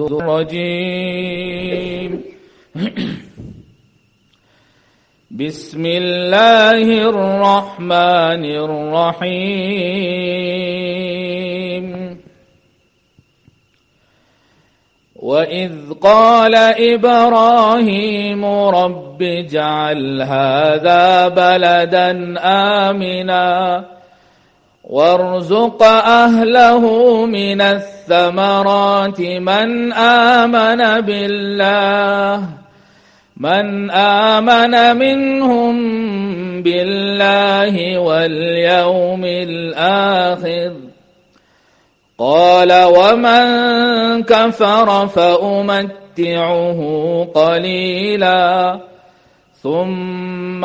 الرجيم. بسم الله الرحمن الرحيم. وإذ قال إبراهيم رب اجعل هذا بلدا آمنا. وارزق أهله من الثمرات من آمن بالله من آمن منهم بالله واليوم الآخر. قال ومن كفر فأمتعه قليلا ثم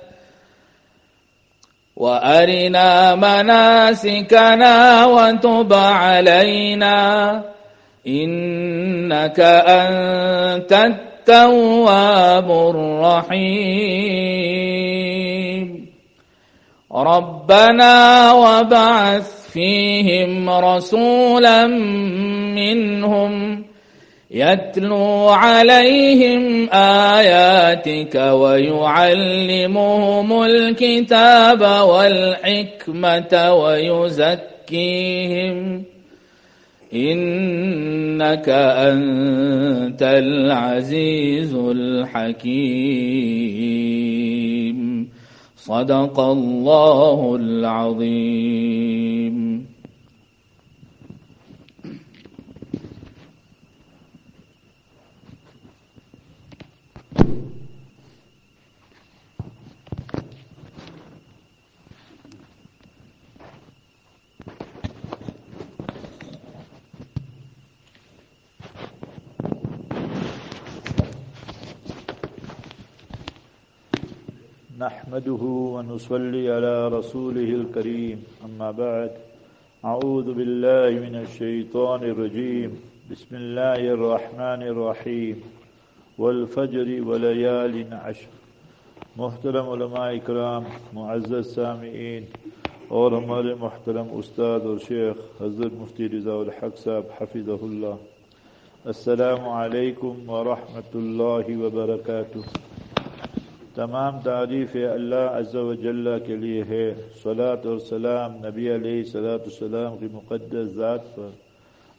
وأرنا مناسكنا وتب علينا. إنك أنت التواب الرحيم. ربنا وبعث فيهم رسولا منهم يتلو عليهم آياتك ويعلمهم الكتاب والحكمة ويزكيهم. إنك أنت العزيز الحكيم. صدق الله العظيم. نحمده ونصلي على رسوله الكريم. أما بعد، أعوذ بالله من الشيطان الرجيم. بسم الله الرحمن الرحيم. والفجر وليال عشر. محترم علماء اکرام، معزز سامعین، اور ہمارے محترم استاد اور شیخ حضرت مفتی رضا الحق صاحب حفظ اللہ. السلام علیکم ورحمۃ اللہ وبرکاتہ. تمام تعریف اللہ عز و جل کے لیے ہے۔ صلاۃ اور سلام نبی علیہ صلاۃ السلام کی مقدس ذات پر۔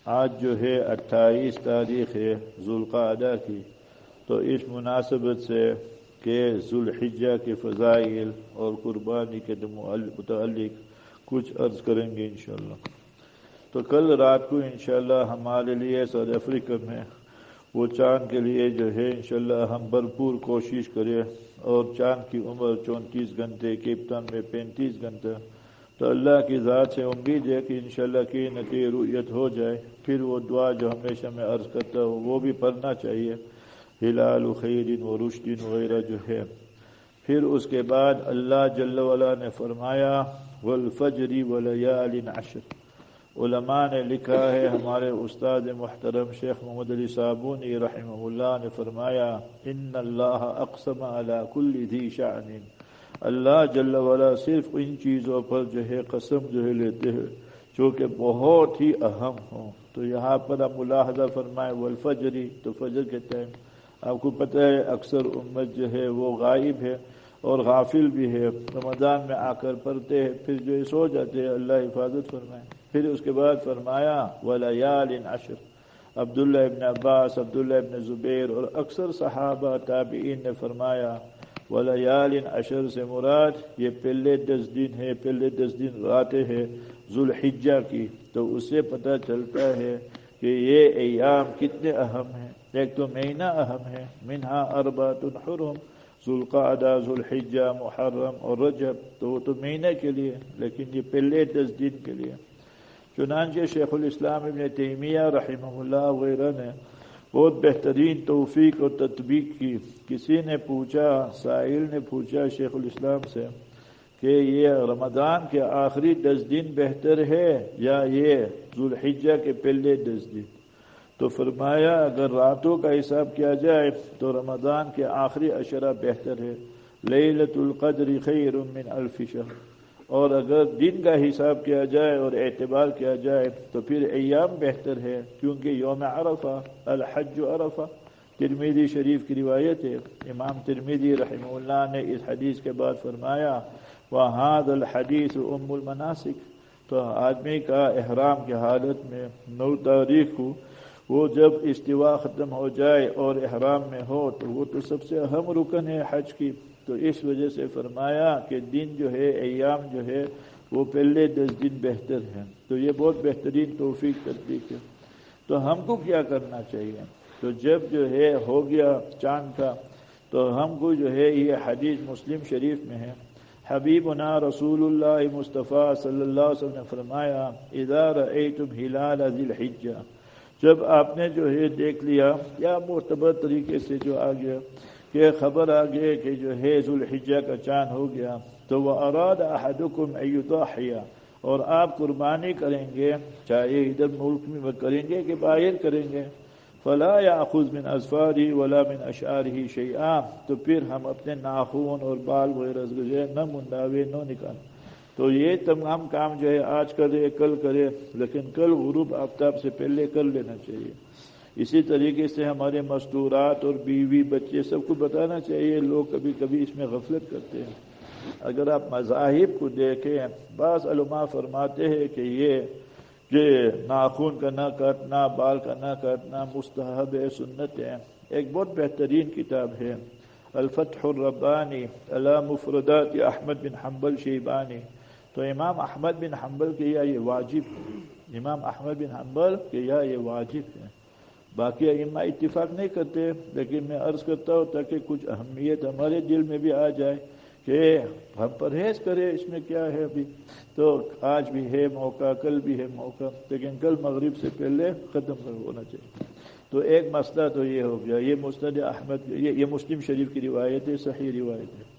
آج جو ہے اٹھائیس تاریخ ہے ذوالقعدہ کی۔ تو اس مناسبت سے کہ ذوالحجہ کے فضائل اور قربانی کے متعلق کچھ عرض کریں گے انشاءاللہ۔ تو کل رات کو انشاءاللہ ہمارے لیے ساؤتھ افریقہ میں وہ چاند کے لیے جو ہے انشاءاللہ ہم بھرپور کوشش کریں۔ اور چاند کی عمر چونتیس گھنٹے کیپتن میں پینتیس گھنٹہ تو اللہ کی ذات سے امید ہے کہ انشاءاللہ کی نہ رویت ہو جائے۔ پھر وہ دعا جو ہمیشہ میں عرض کرتا ہوں، وہ بھی پڑھنا چاہیے۔ ہلال و خیرین و رشدین وغیرہ جو ہے۔ پھر اس کے بعد اللہ جل والا نے فرمایا ولفجری ولیال عشر۔ علماء نے لکھا ہے، ہمارے استاد محترم شیخ محمد علی صابونی رحمہ اللہ نے فرمایا، ان اللہ اقسم علی کل ذی شعن اللہ جل والا صرف ان چیزوں پر جو ہے قسم جو ہے لیتے ہیں، جو کہ بہت ہی اہم ہوں۔ تو یہاں پر اب ملاحظہ فرمائے والفجری، تو فجر کے ٹائم، آپ کو پتہ ہے، اکثر امت جو ہے وہ غائب ہے۔ اور غافل بھی ہے۔ رمضان میں آ کر پڑھتے ہیں، پھر جو سو جاتے ہیں، اللہ حفاظت فرمائے۔ پھر اس کے بعد فرمایا ولیال عشر عبداللہ ابن عباس، عبداللہ ابن زبیر اور اکثر صحابہ، تابعین نے فرمایا ولیال اشر سے مراد، یہ پہلے دس دن ہے، پہلے دس دن راتیں ہے ذوالحجہ کی۔ تو اسے پتہ چلتا ہے کہ یہ ایام کتنے اہم ہیں۔ ایک تو مہینہ اہم ہے، منہا اربات الحرم ذوالقعدہ، ذوالحجہ، محرم اور رجب تو وہ تو مہینے کے لیے، لیکن یہ پہلے دس دن کے لیے۔ چنانچہ شیخ الاسلام ابن تیمیہ رحمہ اللہ وغیرہ نے بہت بہترین توفیق اور تطبیق کی۔ کسی نے پوچھا ساحل نے پوچھا شیخ الاسلام سے کہ یہ رمضان کے آخری دس دن بہتر ہے یا یہ ذوالحجہ کے پہلے دس دن؟ تو فرمایا، اگر راتوں کا حساب کیا جائے تو رمضان کے آخری اشرہ بہتر ہے۔ لیلت القدر خیر من الف شہر۔ اور اگر دن کا حساب کیا جائے اور اعتبار کیا جائے تو پھر ایام بہتر ہے، کیونکہ یوم عرفہ، الحج عرفہ۔ ترمیدی شریف کی روایت ہے۔ امام ترمیدی رحمہ اللہ نے اس حدیث کے بعد فرمایا وہ حاد الحدیث ام المناسک تو آدمی کا احرام کی حالت میں نو تاریخ کو وہ جب استوا ختم ہو جائے اور احرام میں ہو تو وہ تو سب سے اہم رکن ہے حج کی۔ تو اس وجہ سے فرمایا کہ دن جو ہے، ایام جو ہے، وہ پہلے دس دن بہتر ہیں۔ تو یہ بہت بہترین توفیق تدبیق ہے۔ تو ہم کو کیا کرنا چاہیے؟ تو جب جو ہے ہو گیا چاند کا، تو ہم کو جو ہے یہ حدیث مسلم شریف میں ہے۔ حبیب رسول اللہ مصطفیٰ صلی اللہ علیہ وسلم نے فرمایا ادار اے تم ہلال الحجہ جب آپ نے جو ہے دیکھ لیا، یا معتبر طریقے سے جو آ گیا کہ خبر آ گئے کہ جو ہے ذوالحجہ کا چاند ہو گیا، تو وہ اراد احدکم ایضاحیہ اور آپ قربانی کریں گے، چاہے ادھر ملک میں کریں گے کہ باہر کریں گے۔ فلا یا خود من ازفاری ولا من اشعار ہی شیعہ تو پھر ہم اپنے ناخون اور بال وغیرہ نہ منڈاوے، نہ نکال تو یہ تمام کام جو ہے آج کرے، کل کرے، لیکن کل غروب آفتاب سے پہلے کر لینا چاہیے۔ اسی طریقے سے ہمارے مستورات اور بیوی بچے سب کو بتانا چاہیے، لوگ کبھی کبھی اس میں غفلت کرتے ہیں۔ اگر آپ مذاہب کو دیکھیں، بعض علماء فرماتے ہیں کہ یہ کہ ناخون کا نہ کاٹنا، بال کا نہ کاٹنا مستحب سنت ہے۔ ایک بہت بہترین کتاب ہے۔ الفتح الربانی علام مفردات احمد بن حنبل شیبانی۔ تو امام احمد بن حنبل کے یا یہ واجب امام احمد بن حنبل کے یا یہ واجب ہے باقی ائمہ اتفاق نہیں کرتے، لیکن میں عرض کرتا ہوں تاکہ کچھ اہمیت ہمارے دل میں بھی آ جائے کہ ہم پرہیز کرے اس میں کیا ہے ابھی۔ تو آج بھی ہے موقع، کل بھی ہے موقع، لیکن کل مغرب سے پہلے ختم ہونا چاہیے۔ تو ایک مسئلہ تو یہ ہو گیا، یہ مستد احمد یہ مسلم شریف کی روایت ہے، صحیح روایت ہے۔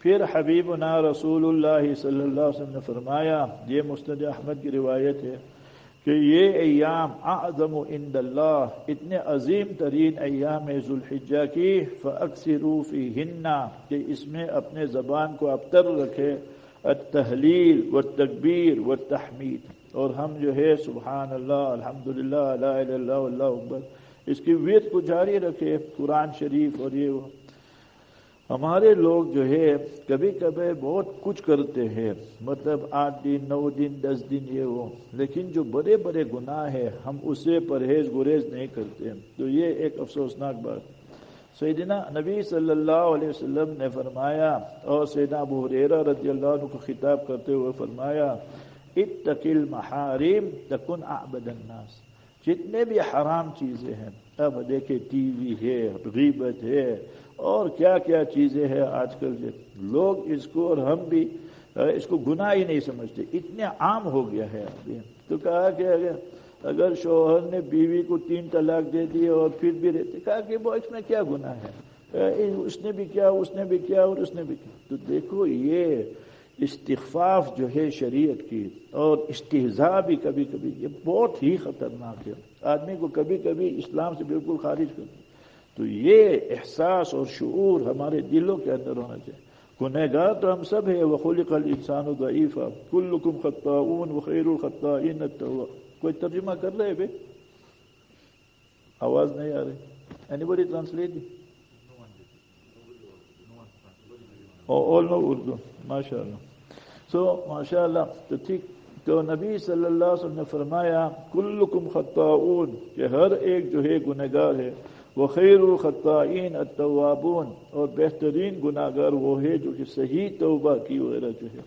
پھر حبیب نا رسول اللہ صلی اللہ علیہ وسلم نے فرمایا، یہ مستد احمد کی روایت ہے کہ یہ ایام اعظم عند اللہ، اتنے عظیم ترین ایام ذوالحجہ کی، فاکثروا فیہن، کہ اس میں اپنے زبان کو ابتر رکھے، التحلیل والتکبیر والتحمید۔ اور ہم جو ہے سبحان اللہ الحمد للہ اللہ اللہ اکبر، اس کی ویت کو جاری رکھے، قرآن شریف اور یہ ہمارے لوگ جو ہے، کبھی کبھی بہت کچھ کرتے ہیں۔ مطلب آٹھ دن، نو دن، دس دن یہ وہ۔ لیکن جو بڑے بڑے گناہ ہے ہم اسے پرہیز گریز نہیں کرتے۔ تو یہ ایک افسوسناک بات۔ سیدنا نبی صلی اللہ علیہ وسلم نے فرمایا، اور سیدنا ابو حریرہ رضی اللہ عنہ کو خطاب کرتے ہوئے فرمایا اتقل محارم تکن اعبد الناس۔ جتنے بھی حرام چیزیں ہیں، اب دیکھیں ٹی وی ہے، غیبت ہے اور کیا کیا چیزیں ہیں آج کل جو لوگ اس کو اور ہم بھی اس کو گناہ ہی نہیں سمجھتے، اتنے عام ہو گیا ہے ابھی تو کہا کہ اگر اگر شوہر نے بیوی کو تین طلاق دے دی اور پھر بھی رہتے، کہا کہ وہ اس میں کیا گناہ ہے؟ اس نے بھی کیا، اس نے بھی کیا اور اس نے بھی کیا۔ تو دیکھو، یہ استخفاف جو ہے شریعت کی اور استحضاء بھی کبھی کبھی، یہ بہت ہی خطرناک ہے۔ آدمی کو کبھی کبھی اسلام سے بالکل خارج کر تو یہ احساس اور شعور ہمارے دلوں کے اندر ہونا چاہیے۔ گنہ گار تو ہم سب ہے وخلق الانسان ضعیفہ کلکم خطاؤن وخیر الخطائین التواب۔ کوئی ترجمہ کر رہے بے آواز نہیں آ رہی۔ اینی بڑی ٹرانسلیٹ all اردو ماشاء اللہ سو ماشاء اللہ تو ٹھیک۔ تو نبی صلی اللہ علیہ وسلم نے فرمایا، کلکم خطاؤن، کہ ہر ایک جو ہے گنہگار ہے وہ خیر الخطائین التوابون اور بہترین گناہ گار وہ ہے جو کہ صحیح توبہ کی وغیرہ جو ہے۔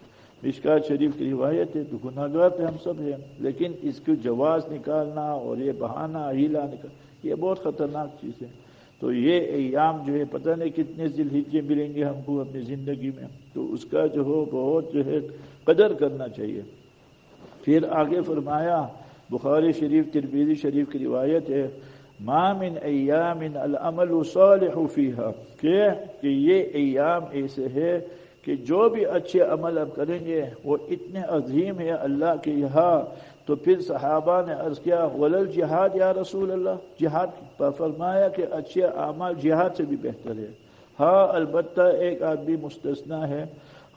مشکات شریف کی روایت ہے تو گناہ گار تو ہم سب ہیں، لیکن اس کو جواز نکالنا اور یہ بہانا ہیلا نکال یہ بہت خطرناک چیز ہے۔ تو یہ ایام جو ہے، پتہ نہیں کتنے ذلحجے ملیں گے ہم کو اپنی زندگی میں۔ تو اس کا جو ہو بہت جو ہے، قدر کرنا چاہیے۔ پھر آگے فرمایا، بخاری شریف تربیزی شریف کی روایت ہے مامن ایام العمل صالح فیہا، کہ یہ ایام ایسے ہے کہ جو بھی اچھے عمل اب کریں گے، وہ اتنے عظیم ہے اللہ کے یہاں۔ تو پھر صحابہ نے عرض کیا، ولل جہاد یا رسول اللہ؟ جہاد پر فرمایا کہ اچھے اعمال جہاد سے بھی بہتر ہے۔ ہاں البتہ ایک آدمی مستثنا ہے،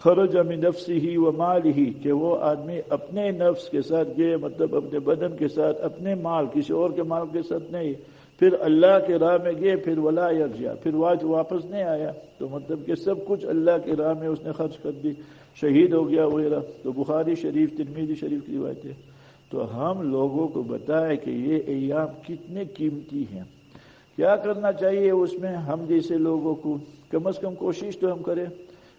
خرج من نفسی ہی و مال ہی کہ وہ آدمی اپنے نفس کے ساتھ گئے مطلب اپنے بدن کے ساتھ، اپنے مال، کسی اور کے مال کے ساتھ نہیں۔ پھر اللہ کے راہ میں گئے، پھر ولا یکجا پھر واج واپس نہیں آیا۔ تو مطلب کہ سب کچھ اللہ کے راہ میں اس نے خرچ کر دی۔ شہید ہو گیا وغیرہ۔ تو بخاری شریف ترمیدی شریف کی روایت ہے۔ تو ہم لوگوں کو بتائے کہ یہ ایام کتنے قیمتی ہیں۔ کیا کرنا چاہیے اس میں ہم جیسے لوگوں کو؟ کم از کم کوشش تو ہم کریں۔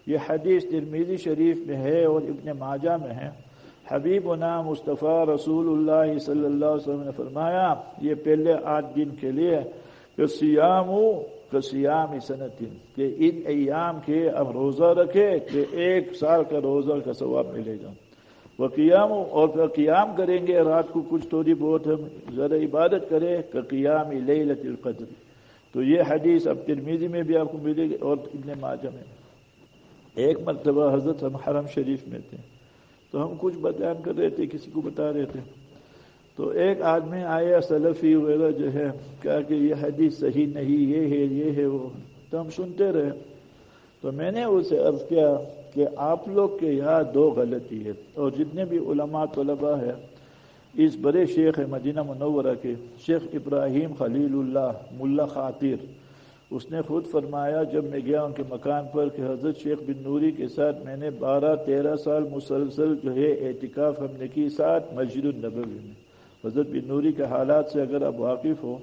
یہ حدیث ترمیزی شریف میں ہے اور ابن ماجہ میں ہے۔ حبیب نا مصطفیٰ رسول اللہ صلی اللہ علیہ وسلم نے فرمایا، یہ پہلے آٹھ دن کے لیے، کہ سیام کہ سیام صنعت کہ ان ایام کے اب روزہ رکھے، کہ ایک سال کا روزہ کا ثواب ملے گا۔ وہ قیام اور پھر قیام کریں گے، رات کو کچھ تھوڑی بہت ہم ذرا عبادت کرے کہ قیام لیلت القدر۔ تو یہ حدیث اب ترمیزی میں بھی آپ کو ملے گی اور ابن ماجہ میں۔ ایک مرتبہ حضرت ہم حرم شریف میں تھے۔ تو ہم کچھ بیان کر رہے تھے، کسی کو بتا رہے تھے۔ تو ایک آدمی آیا، سلفی وغیرہ جو ہے، کہا کہ یہ حدیث صحیح نہیں، یہ ہے یہ ہے وہ۔ تو ہم سنتے رہے۔ تو میں نے اسے عرض کیا کہ آپ لوگ کے یہاں دو غلطی ہے، اور جتنے بھی علماء، طلباء ہے اس بڑے شیخ مدینہ منورہ کے، شیخ ابراہیم خلیل اللہ، ملا خاطر۔ اس نے خود فرمایا، جب میں گیا ان کے مکان پر کہ حضرت شیخ بن نوری کے ساتھ میں نے بارہ تیرہ سال مسلسل جو ہے اعتکاف ہم نے کی ساتھ مسجد النبوی میں۔ حضرت بن نوری کے حالات سے اگر آپ واقف ہو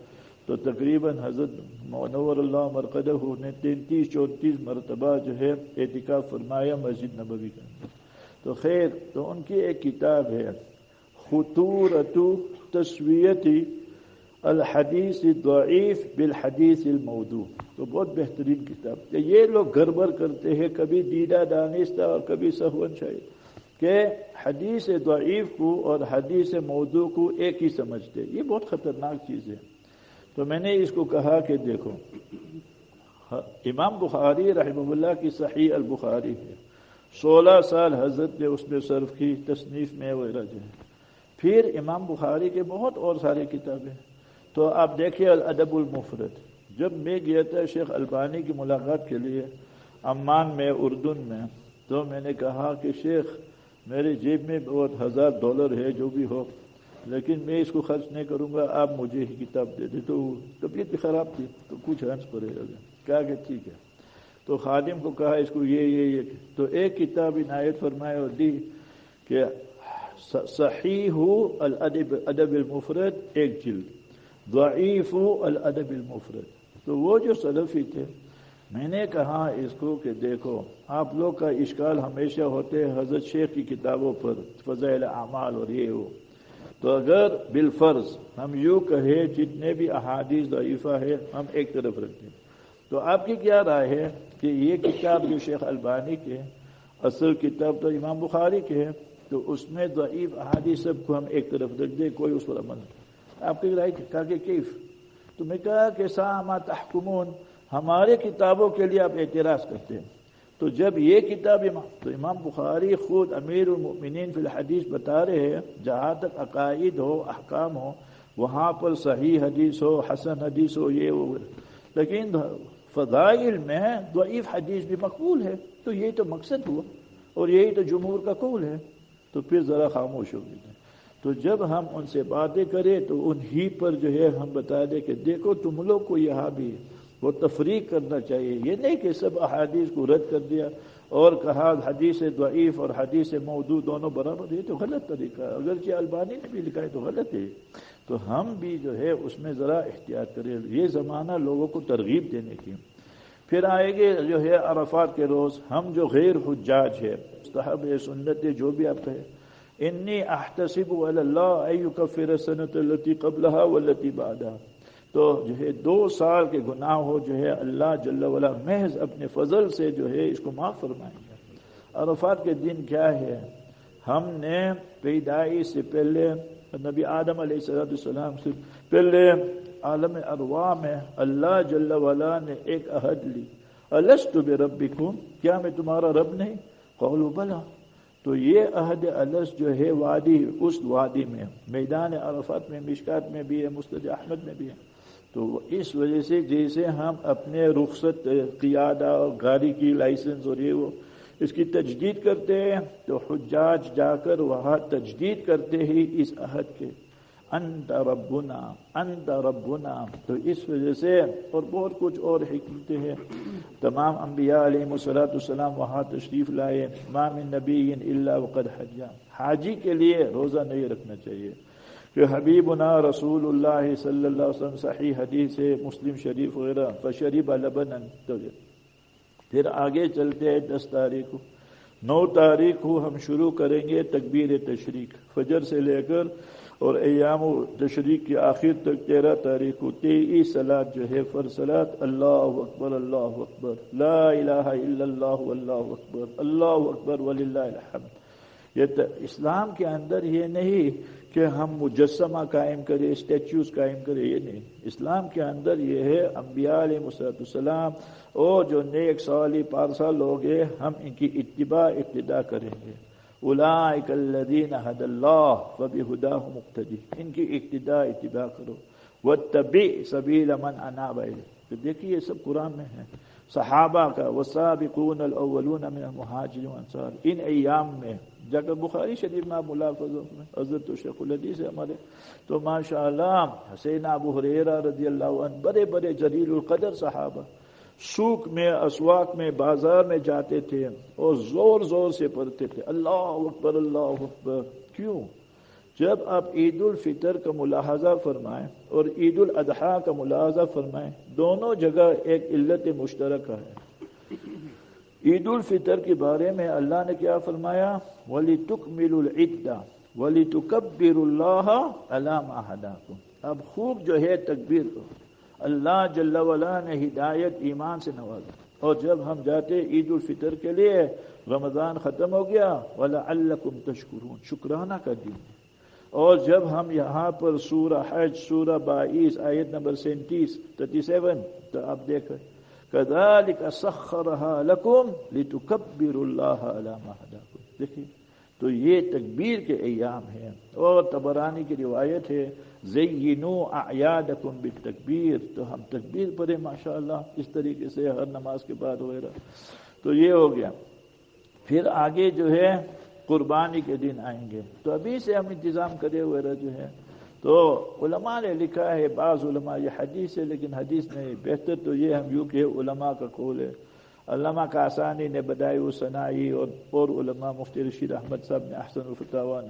تو تقریباً حضرت منور اللہ مرکز نے تینتیس چونتیس مرتبہ جو ہے اعتکاف فرمایا مسجد نبوی کا۔ تو خیر، تو ان کی ایک کتاب ہے خطورت تصویتی الحدیث ضعیف بالحدیث المودو تو بہت بہترین کتاب. کہ یہ لوگ گڑبڑ کرتے ہیں، کبھی دیدہ دانستہ اور کبھی سہون شاہد کہ حدیث ضعیف کو اور حدیث موضوع کو ایک ہی سمجھتے. یہ بہت خطرناک چیز ہے. تو میں نے اس کو کہا کہ دیکھو، امام بخاری رحمہ اللہ کی صحیح البخاری ہے. سولہ سال حضرت نے اس میں صرف کی تصنیف میں وغیرہ جو ہے. پھر امام بخاری کے بہت اور سارے کتابیں تو آپ دیکھیے الادب المفرد۔ جب میں گیا تھا شیخ البانی کی ملاقات کے لیے عمان میں، اردن میں، تو میں نے کہا کہ شیخ، میرے جیب میں بہت ہزار ڈالر ہے، جو بھی ہو، لیکن میں اس کو خرچ نہیں کروں گا، آپ مجھے ہی کتاب دے دیں۔ تو طبیعت بھی خراب تھی، تو کچھ ہنس پڑے گا کہا کہ ٹھیک ہے۔ تو خادم کو کہا، اس کو یہ یہ یہ۔ تو ایک کتاب عنایت فرمائے اور دی کہ صحیح ہو الادب، ادب المفرد، ایک جلد۔ ضعیف الادب المفرد۔ تو وہ جو سلفی تھے، میں نے کہا اس کو کہ دیکھو، آپ لوگ کا اشکال ہمیشہ ہوتے حضرت شیخ کی کتابوں پر، فضائل اعمال اور یہ ہو تو اگر بالفرض ہم یوں کہے جتنے بھی احادیث ضعیفہ ہے ہم ایک طرف رکھتے تو آپ کی کیا رائے ہے کہ یہ کتاب جو شیخ البانی کے اصل کتاب تو امام بخاری کے ہے، تو اس میں ضعیف احادیث سب کو ہم ایک طرف رکھ دیں، کوئی اس پر عمل نہیں آپ کی کہا کہ کیف؟ تو میں کہا کہ ساما تحکمون، ہمارے کتابوں کے لیے آپ اعتراض کرتے ہیں۔ تو جب یہ کتاب امام، تو امام بخاری خود امیر المؤمنین فی الحدیث بتا رہے ہیں، جہاں تک عقائد ہو، احکام ہو، وہاں پر صحیح حدیث ہو، حسن حدیث ہو، یہ وہ۔ لیکن فضائل میں ضعیف حدیث بھی مقبول ہے۔ تو یہی تو مقصد ہوا، اور یہی تو جمہور کا قول ہے۔ تو پھر ذرا خاموش ہو گئی تو جب ہم ان سے باتیں کریں تو انہی پر جو ہے ہم بتا دیں کہ دیکھو تم لوگ کو یہاں بھی وہ تفریق کرنا چاہیے۔ یہ نہیں کہ سب احادیث کو رد کر دیا اور کہا حدیث ضعیف اور حدیث موضوع دونوں برابر، یہ تو غلط طریقہ ہے۔ اگرچہ البانی نے بھی لکھا ہے تو غلط ہے۔ تو ہم بھی جو ہے اس میں ذرا احتیاط کریں۔ یہ زمانہ لوگوں کو ترغیب دینے کی۔ پھر آئے گے جو ہے عرفات کے روز۔ ہم جو غیر حجاج ہے صحب سنت جو بھی آپ کہے انی احتسب اللہ ایکفر سنت التی قبلہ والتی بعدہ تو جو ہے دو سال کے گناہ ہو، جو ہے اللہ جل ولا محض اپنے فضل سے جو ہے اس کو معاف فرمائیں گے عرفات کے دن کیا ہے؟ ہم نے پیدائی سے پہلے نبی آدم علیہ السلام سے پہلے عالم اروا میں اللہ جل ولا نے ایک عہد لی۔ السط بربکم کیا میں تمہارا رب نہیں؟ قولوا بلا تو یہ عہد الس جو ہے وادی، اس وادی میں، میدان عرفات میں، مشکات میں بھی ہے مستج احمد میں بھی ہے۔ تو اس وجہ سے جیسے ہم اپنے رخصت، قیادہ اور گاڑی کی لائسنس اور یہ وہ، اس کی تجدید کرتے ہیں، تو حجاج جا کر وہاں تجدید کرتے ہی اس عہد کے۔ انت ربنا انت ربنا. تو اس وجہ سے اور بہت کچھ اور حکمتیں ہیں. تمام انبیاء علیہ مسلاۃ السلام وہاں تشریف لائے. مام نبی اللہ وقد حجا حاجی کے لیے روزہ نہیں رکھنا چاہیے. کہ حبیبنا رسول اللہ صلی اللہ علیہ وسلم صحیح حدیث مسلم شریف وغیرہ. فشریب لبنا پھر آگے چلتے ہیں دس تاریخ. کو نو تاریخ کو ہم شروع کریں گے تکبیر تشریق. فجر سے لے کر اور ایام و تشریق کی آخر تک تیرہ تاریخ کو تی سلاد جو ہے فرسلات اللہ اکبر اللہ اکبر۔ لا الہ الا اللہ واللہ اکبر۔ اللہ اکبر، وللہ الحمد۔ یہ اسلام کے اندر یہ نہیں کہ ہم مجسمہ قائم کرے اسٹیچوز قائم کرے یہ نہیں۔ اسلام کے اندر یہ ہے انبیاء علیہ مسرت السلام اور جو نیک سالی پارسا لوگ ہیں، ہم ان کی اتباع، ابتدا کریں گے۔ اولئک الذین حد اللہ وبی ہدا مقتدی۔ ان کی ابتدا اتباع کرو۔ واتبع سبیل من اناب تو دیکھیے یہ سب قرآن میں ہے۔ صحابہ کا وسابقون الاولون من المہاجرین والانصار۔ ان ایام میں جا کر بخاری شریف میں آپ میں حضرت شیخ الحدیث ہے ہمارے، تو ماشاء اللہ حسین ابو حریرہ رضی اللہ عنہ، بڑے بڑے جلیل القدر صحابہ۔ سوک میں، اسواق میں، بازار میں جاتے تھے اور زور زور سے پڑھتے تھے۔ اللہ اکبر اللہ اکبر۔ کیوں؟ جب آپ عید الفطر کا ملاحظہ فرمائیں اور عید الاضحیٰ کا ملاحظہ فرمائیں، دونوں جگہ ایک علت مشترکہ ہے۔ عید الفطر کے بارے میں اللہ نے کیا فرمایا؟ ولی تک مل العدا ولی تکبر اللہ علام اب خوب جو ہے تکبیر۔ کو اللہ جل ولا نے ہدایت ایمان سے نوازا۔ اور جب ہم جاتے عید الفطر کے لیے، رمضان ختم ہو گیا ولا اللہ تشکرون۔ شکرانہ کا دن اور جب ہم یہاں پر سورہ حج، سورہ بائیس، آیت نمبر سینتیس، تھرٹی سیون، تو آپ دیکھیں كذلك سخرها لكم لتكبروا الله على ما هداكم دیکھیں تو یہ تکبیر کے ایام ہیں۔ اور تبرانی کی روایت ہے زینو اعیادکم بالتکبیر، تو ہم تکبیر پڑھیں، ماشاءاللہ، اس طریقے سے ہر نماز کے بعد وغیرہ۔ تو یہ ہو گیا۔ پھر آگے جو ہے، قربانی کے دن آئیں گے۔ تو ابھی سے ہم انتظام کرے وغیرہ جو ہے۔ تو علماء نے لکھا ہے، بعض علماء یہ حدیث ہے، لیکن حدیث نہیں، بہتر تو یہ ہم یوں کہ علماء کا قول ہے۔ علامہ کا آسانی نے بدائی و صنائی اور اور علماء مفتی رشید احمد صاحب نے احسن الفتاوان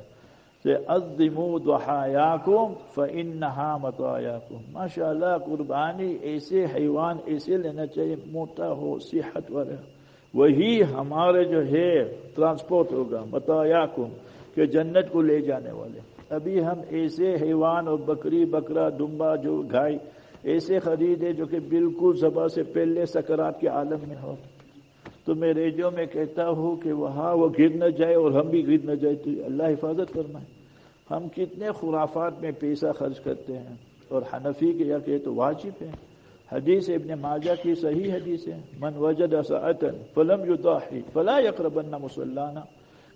سے عظمو دحایاکم فانہا مطایاکم ماشاءاللہ قربانی ایسے حیوان ایسے لینا چاہیے موتا ہو، صحت والا وہی ہمارے جو ہے ٹرانسپورٹ ہوگا مطایاکم کہ جنت کو لے جانے والے۔ ابھی ہم ایسے حیوان اور بکری، بکرا، دمبا، جو گائے ایسے خریدے جو کہ بالکل زبا سے پہلے سکرات کے عالم میں ہو۔ تو میں ریڈیو میں کہتا ہوں کہ وہاں وہ گر نہ جائے اور ہم بھی گر نہ جائے، تو اللہ حفاظت کرنا ہے ہم کتنے خرافات میں پیسہ خرچ کرتے ہیں اور حنفی کے یا کہ تو واجب ہے حدیث ابن ماجہ کی صحیح حدیث ہے، من وجد سعتن فلم یضاحی فلا یقربن مسلانہ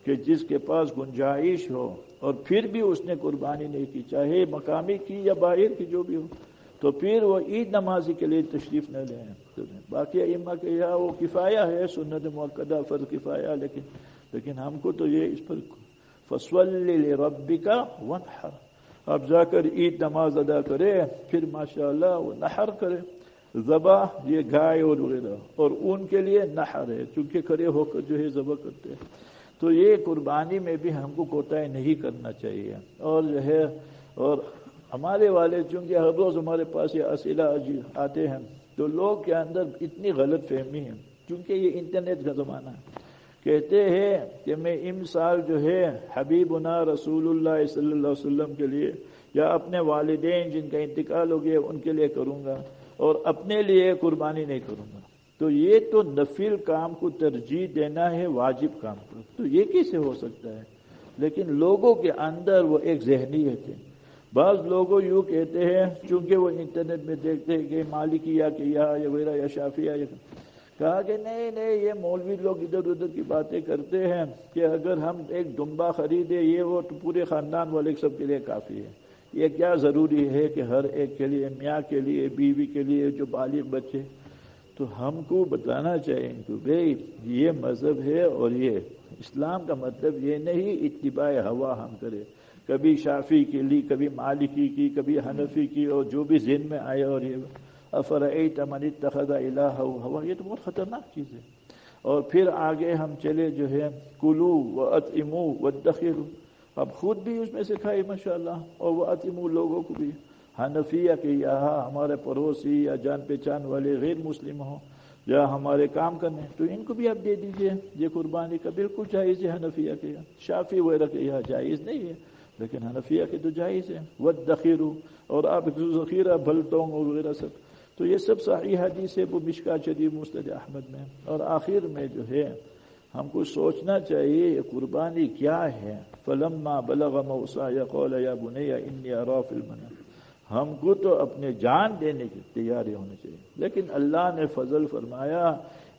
کہ جس کے پاس گنجائش ہو اور پھر بھی اس نے قربانی نہیں کی، چاہے مقامی کی یا باہر کی جو بھی ہو۔ تو پھر وہ عید نمازی کے لیے تشریف نہ لیں۔ باقی اما کے یہاں وہ کفایہ ہے، سنت موقع فرض کفایہ، لیکن لیکن ہم کو تو یہ اس پر فصول ربی کا ون اب جا کر عید نماز ادا کرے پھر ماشاء اللہ وہ نہر کرے ذبح یہ گائے اور وغیرہ، اور ان کے لیے نہر ہے، چونکہ کھڑے ہو کر جو ہے ذبح کرتے ہیں۔ تو یہ قربانی میں بھی ہم کو کوتاہی نہیں کرنا چاہیے۔ اور جو ہے اور ہمارے والے چونکہ ہر روز ہمارے پاس یہ اسئلہ آتے ہیں، تو لوگ کے اندر اتنی غلط فہمی ہے۔ چونکہ یہ انٹرنیٹ کا زمانہ ہے۔ کہتے ہیں کہ میں ام سال جو ہے حبیب رسول اللہ صلی اللہ علیہ وسلم کے لیے یا اپنے والدین جن کا انتقال ہو گیا، ان کے لیے کروں گا اور اپنے لیے قربانی نہیں کروں گا۔ تو یہ تو نفیل کام کو ترجیح دینا ہے، واجب کام کو تو یہ کیسے ہو سکتا ہے؟ لیکن لوگوں کے اندر وہ ایک ذہنیت ہے۔ بعض لوگوں یوں کہتے ہیں، چونکہ وہ انٹرنیٹ میں دیکھتے ہیں کہ مالکی یا کیا یا وغیرہ یا شافیہ یا کہا کہ نہیں نہیں، یہ مولوی لوگ ادھر ادھر کی باتیں کرتے ہیں کہ اگر ہم ایک ڈمبا خریدے یہ وہ تو پورے خاندان والے سب کے لیے کافی ہے۔ یہ کیا ضروری ہے کہ ہر ایک کے لیے، میاں کے لیے، بیوی کے لیے جو بالغ بچے؟ تو ہم کو بتانا چاہیے ان کو، بھائی، یہ مذہب ہے اور یہ اسلام کا مطلب یہ نہیں، اتباع ہوا ہم کرے کبھی شافی کے لیے کبھی مالکی کی، کبھی حنفی کی، اور جو بھی ذہن میں آیا اور یہ افر من اتخذ الہ ہوا یہ تو بہت خطرناک چیز ہے۔ اور پھر آگے ہم چلے جو ہے، کلو و اتمو و دخیر اب خود بھی اس میں سے کھائے ماشاء اللہ اور وہ اتمو لوگوں کو بھی۔ حنفیہ کہ یہاں ہمارے پڑوسی یا جان پہچان والے غیر مسلم ہوں، یا ہمارے کام کرنے، تو ان کو بھی آپ دے دیجیے۔ یہ قربانی کا بالکل جائز ہے، حنفیہ کے۔ شافی وغیرہ کے یہاں جائز نہیں ہے۔ لیکن حنفیہ کے تو جائز ہے۔ وہ دخیرو اور آپ ذخیرہ بھلٹونگ وغیرہ سب۔ تو یہ سب صحیح حدیث ہے، وہ مشکا شریف مستد احمد میں۔ اور آخر میں جو ہے، ہم کو سوچنا چاہیے یہ قربانی کیا ہے۔ فلما بلغ موسا یا قول یا بنیا انی اراف المن ہم کو تو اپنے جان دینے کی تیاری ہونی چاہیے۔ لیکن اللہ نے فضل فرمایا،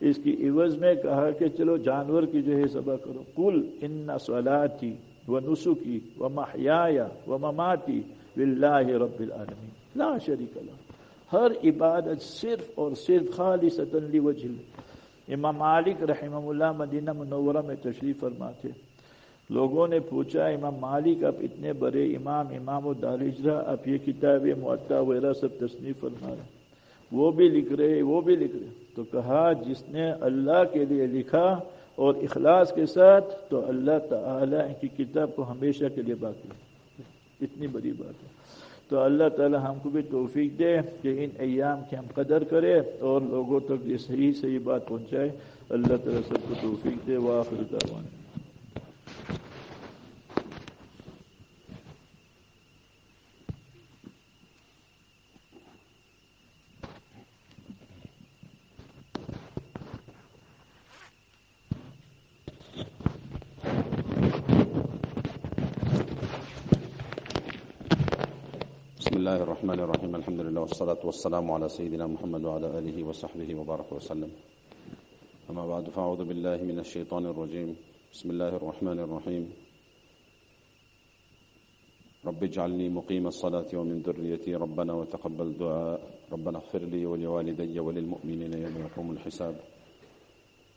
اس کی عوض میں کہا کہ چلو جانور کی جو ہے سبا کرو۔ کل ان سولاتی و نسخی و محیا رب العالمین. لا شریک اللہ ہر عبادت صرف اور صرف خالی ستنلی وجل امام مالک رحمہ اللہ مدینہ منورہ میں تشریف فرما تھے لوگوں نے پوچھا، امام مالک اب اتنے بڑے امام امام و دارجرہ اب یہ کتاب معطا وغیرہ سب تصنیف فرما رہے وہ بھی لکھ رہے، وہ بھی لکھ رہے تو کہا، جس نے اللہ کے لیے لکھا اور اخلاص کے ساتھ تو اللہ تعالی کی کتاب کو ہمیشہ کے لیے باقی اتنی بڑی بات ہے۔ تو اللہ تعالی ہم کو بھی توفیق دے کہ ان ایام کی ہم قدر کرے اور لوگوں تک یہ صحیح صحیح بات پہنچائے۔ اللہ تعالیٰ سب کو توفیق دے۔ واخر دعوانا۔ الله الرحمن الرحيم الحمد لله والصلاة والسلام على سيدنا محمد وعلى آله وصحبه وبارك وسلم أما بعد فأعوذ بالله من الشيطان الرجيم بسم الله الرحمن الرحيم رب اجعلني مقيم الصلاة ومن ذريتي ربنا وتقبل دعاء ربنا اغفر لي ولوالدي وللمؤمنين يوم يقوم الحساب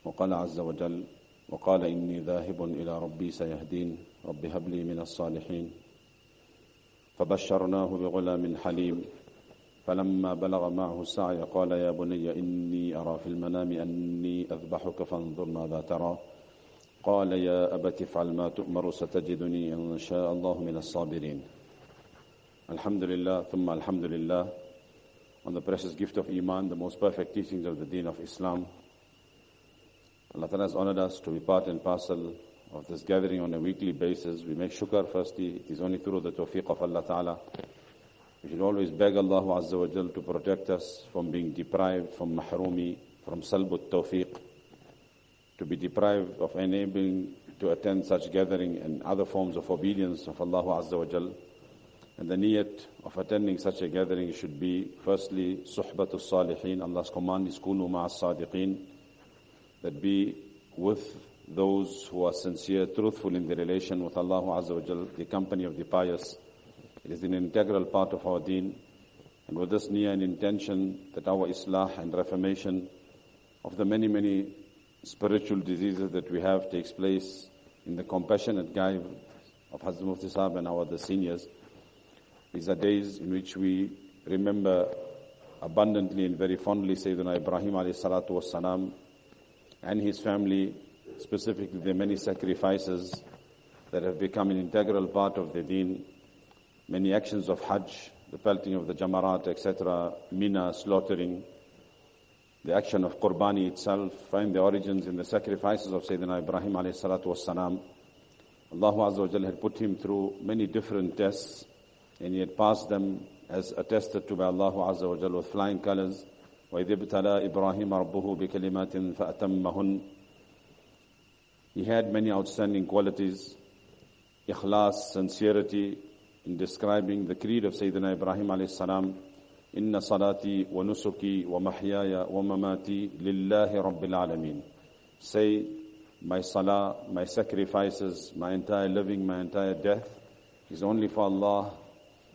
وقال عز وجل وقال إني ذاهب إلى ربي سيهدين رب هب لي من الصالحين فبشرناه بغلام حليم. فلما بلغ معه السعي قال يا بني إني أرى في المنام أني أذبحك فانظر ماذا ترى. قال يا أبت افعل ما تؤمر ستجدني إن شاء الله من الصابرين. الحمد لله ثم الحمد لله. On the precious gift of Iman, the most perfect teachings of the deen of Islam. Allah has honored us to be part and parcel of this gathering on a weekly basis. We make shukr firstly. It is only through the tawfiq of Allah Ta'ala. We should always beg Allah Azza wa Jal to protect us from being deprived, from mahrumi, from salbut tawfiq, to be deprived of enabling to attend such gathering and other forms of obedience of Allah Azza wa Jal. And the niyat of attending such a gathering should be firstly suhbatul salihin. Allah's command is kunu ma'as sadiqeen. That be with those who are sincere, truthful in their relation with Allah Azza wa Jal, the company of the pious. It is an integral part of our deen. And with this near and intention that our islah and reformation of the many, many spiritual diseases that we have takes place in the compassionate guide of Hazrat Mufti Sahib and our the seniors. These are days in which we remember abundantly and very fondly Sayyidina Ibrahim alayhi salatu was salam and his family specifically the many sacrifices that have become an integral part of the deen. many actions of Hajj, the pelting of the Jamarat, etc., Mina, slaughtering, the action of Qurbani itself, find the origins in the sacrifices of Sayyidina Ibrahim alayhi salatu was salam. Allah Azza wa Jalla had put him through many different tests and he had passed them as attested to by Allah Azza wa Jalla with flying colors. وَإِذِ ابْتَلَى إِبْرَاهِيمَ رَبُّهُ بِكَلِمَاتٍ فَأَتَمَّهُنْ he had many outstanding qualities, ikhlas, sincerity in describing the creed of Sayyidina Ibrahim alayhi salam, inna salati wa nusuki wa mahyaya wa mamati lillahi rabbil alameen. Say, my salah, my sacrifices, my entire living, my entire death is only for Allah,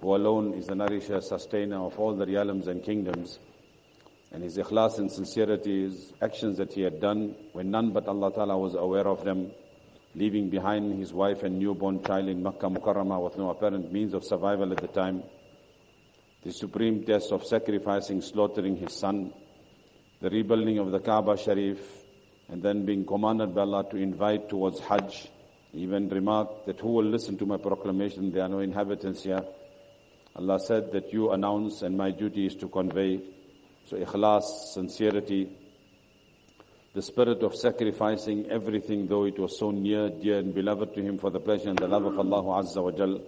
who alone is the nourisher, sustainer of all the realms and kingdoms. And his ikhlas and sincerity his actions that he had done when none but Allah Ta'ala was aware of them, leaving behind his wife and newborn child in Makkah Mukarramah with no apparent means of survival at the time. The supreme test of sacrificing, slaughtering his son, the rebuilding of the Kaaba Sharif, and then being commanded by Allah to invite towards Hajj. Even remarked that who will listen to my proclamation? There are no inhabitants here. Allah said that you announce and my duty is to convey. So ikhlas, sincerity, the spirit of sacrificing everything though it was so near, dear and beloved to him for the pleasure and the love of Allah Azza wa Jal.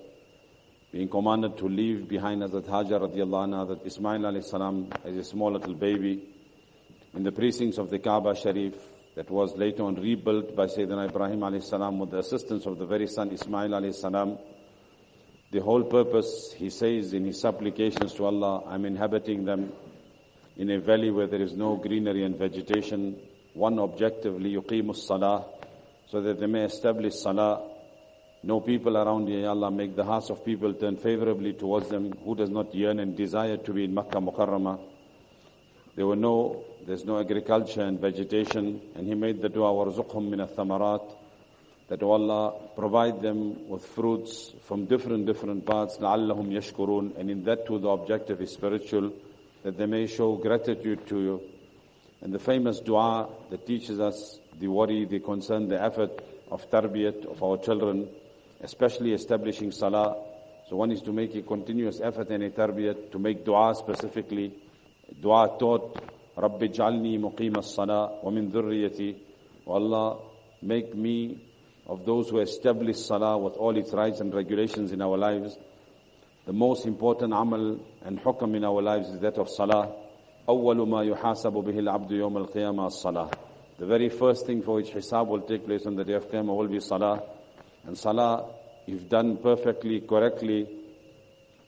Being commanded to leave behind Hazrat Hajar radiallahu anha, that Ismail alayhi salam as a small little baby in the precincts of the Kaaba Sharif that was later on rebuilt by Sayyidina Ibrahim alayhi salam with the assistance of the very son Ismail alayhi salam. The whole purpose, he says in his supplications to Allah, I'm inhabiting them in a valley where there is no greenery and vegetation. One objectively, yuqimus salah, so that they may establish salah. No people around here, Ya Allah, make the hearts of people turn favorably towards them. Who does not yearn and desire to be in Makkah Mukarramah? There were no, there's no agriculture and vegetation, and he made the dua, وَرْزُقْهُم مِّنَ الثَّمَرَاتِ that O Allah provide them with fruits from different, different parts, لَعَلَّهُمْ يَشْكُرُونَ And in that too the objective is spiritual that they may show gratitude to you. And the famous dua that teaches us the worry, the concern, the effort of tarbiyat of our children, especially establishing salah. So one is to make a continuous effort and a tarbiyat to make dua specifically. Dua taught, Rabbi جَعَلْنِي مُقِيمَ الصَّلَاةِ وَمِنْ wa وَاللَّهِ. O Allah, make me of those who establish salah with all its rights and regulations in our lives. The most important amal and hukam in our lives is that of salah. أول ما يحاسب به العبد يوم القيامة الصلاة. The very first thing for which hisab will take place on the day of Qiyamah will be salah. And salah, if done perfectly, correctly,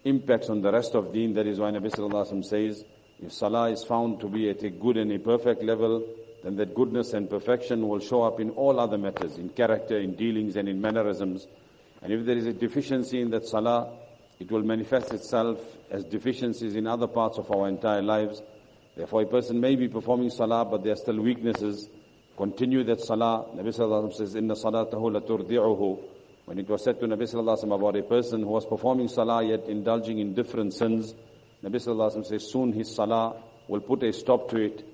impacts on the rest of deen. That is why Nabi Sallallahu Alaihi Wasallam says, if salah is found to be at a good and a perfect level, then that goodness and perfection will show up in all other matters, in character, in dealings, and in mannerisms. And if there is a deficiency in that salah, it will manifest itself as deficiencies in other parts of our entire lives. Therefore, a person may be performing salah, but there are still weaknesses. Continue that salah. Nabi Sallallahu Alaihi Wasallam says, Inna salatahu laturdi'uhu. When it was said to Nabi Sallallahu Alaihi Wasallam about a person who was performing salah yet indulging in different sins, Nabi Sallallahu Alaihi Wasallam says, soon his salah will put a stop to it.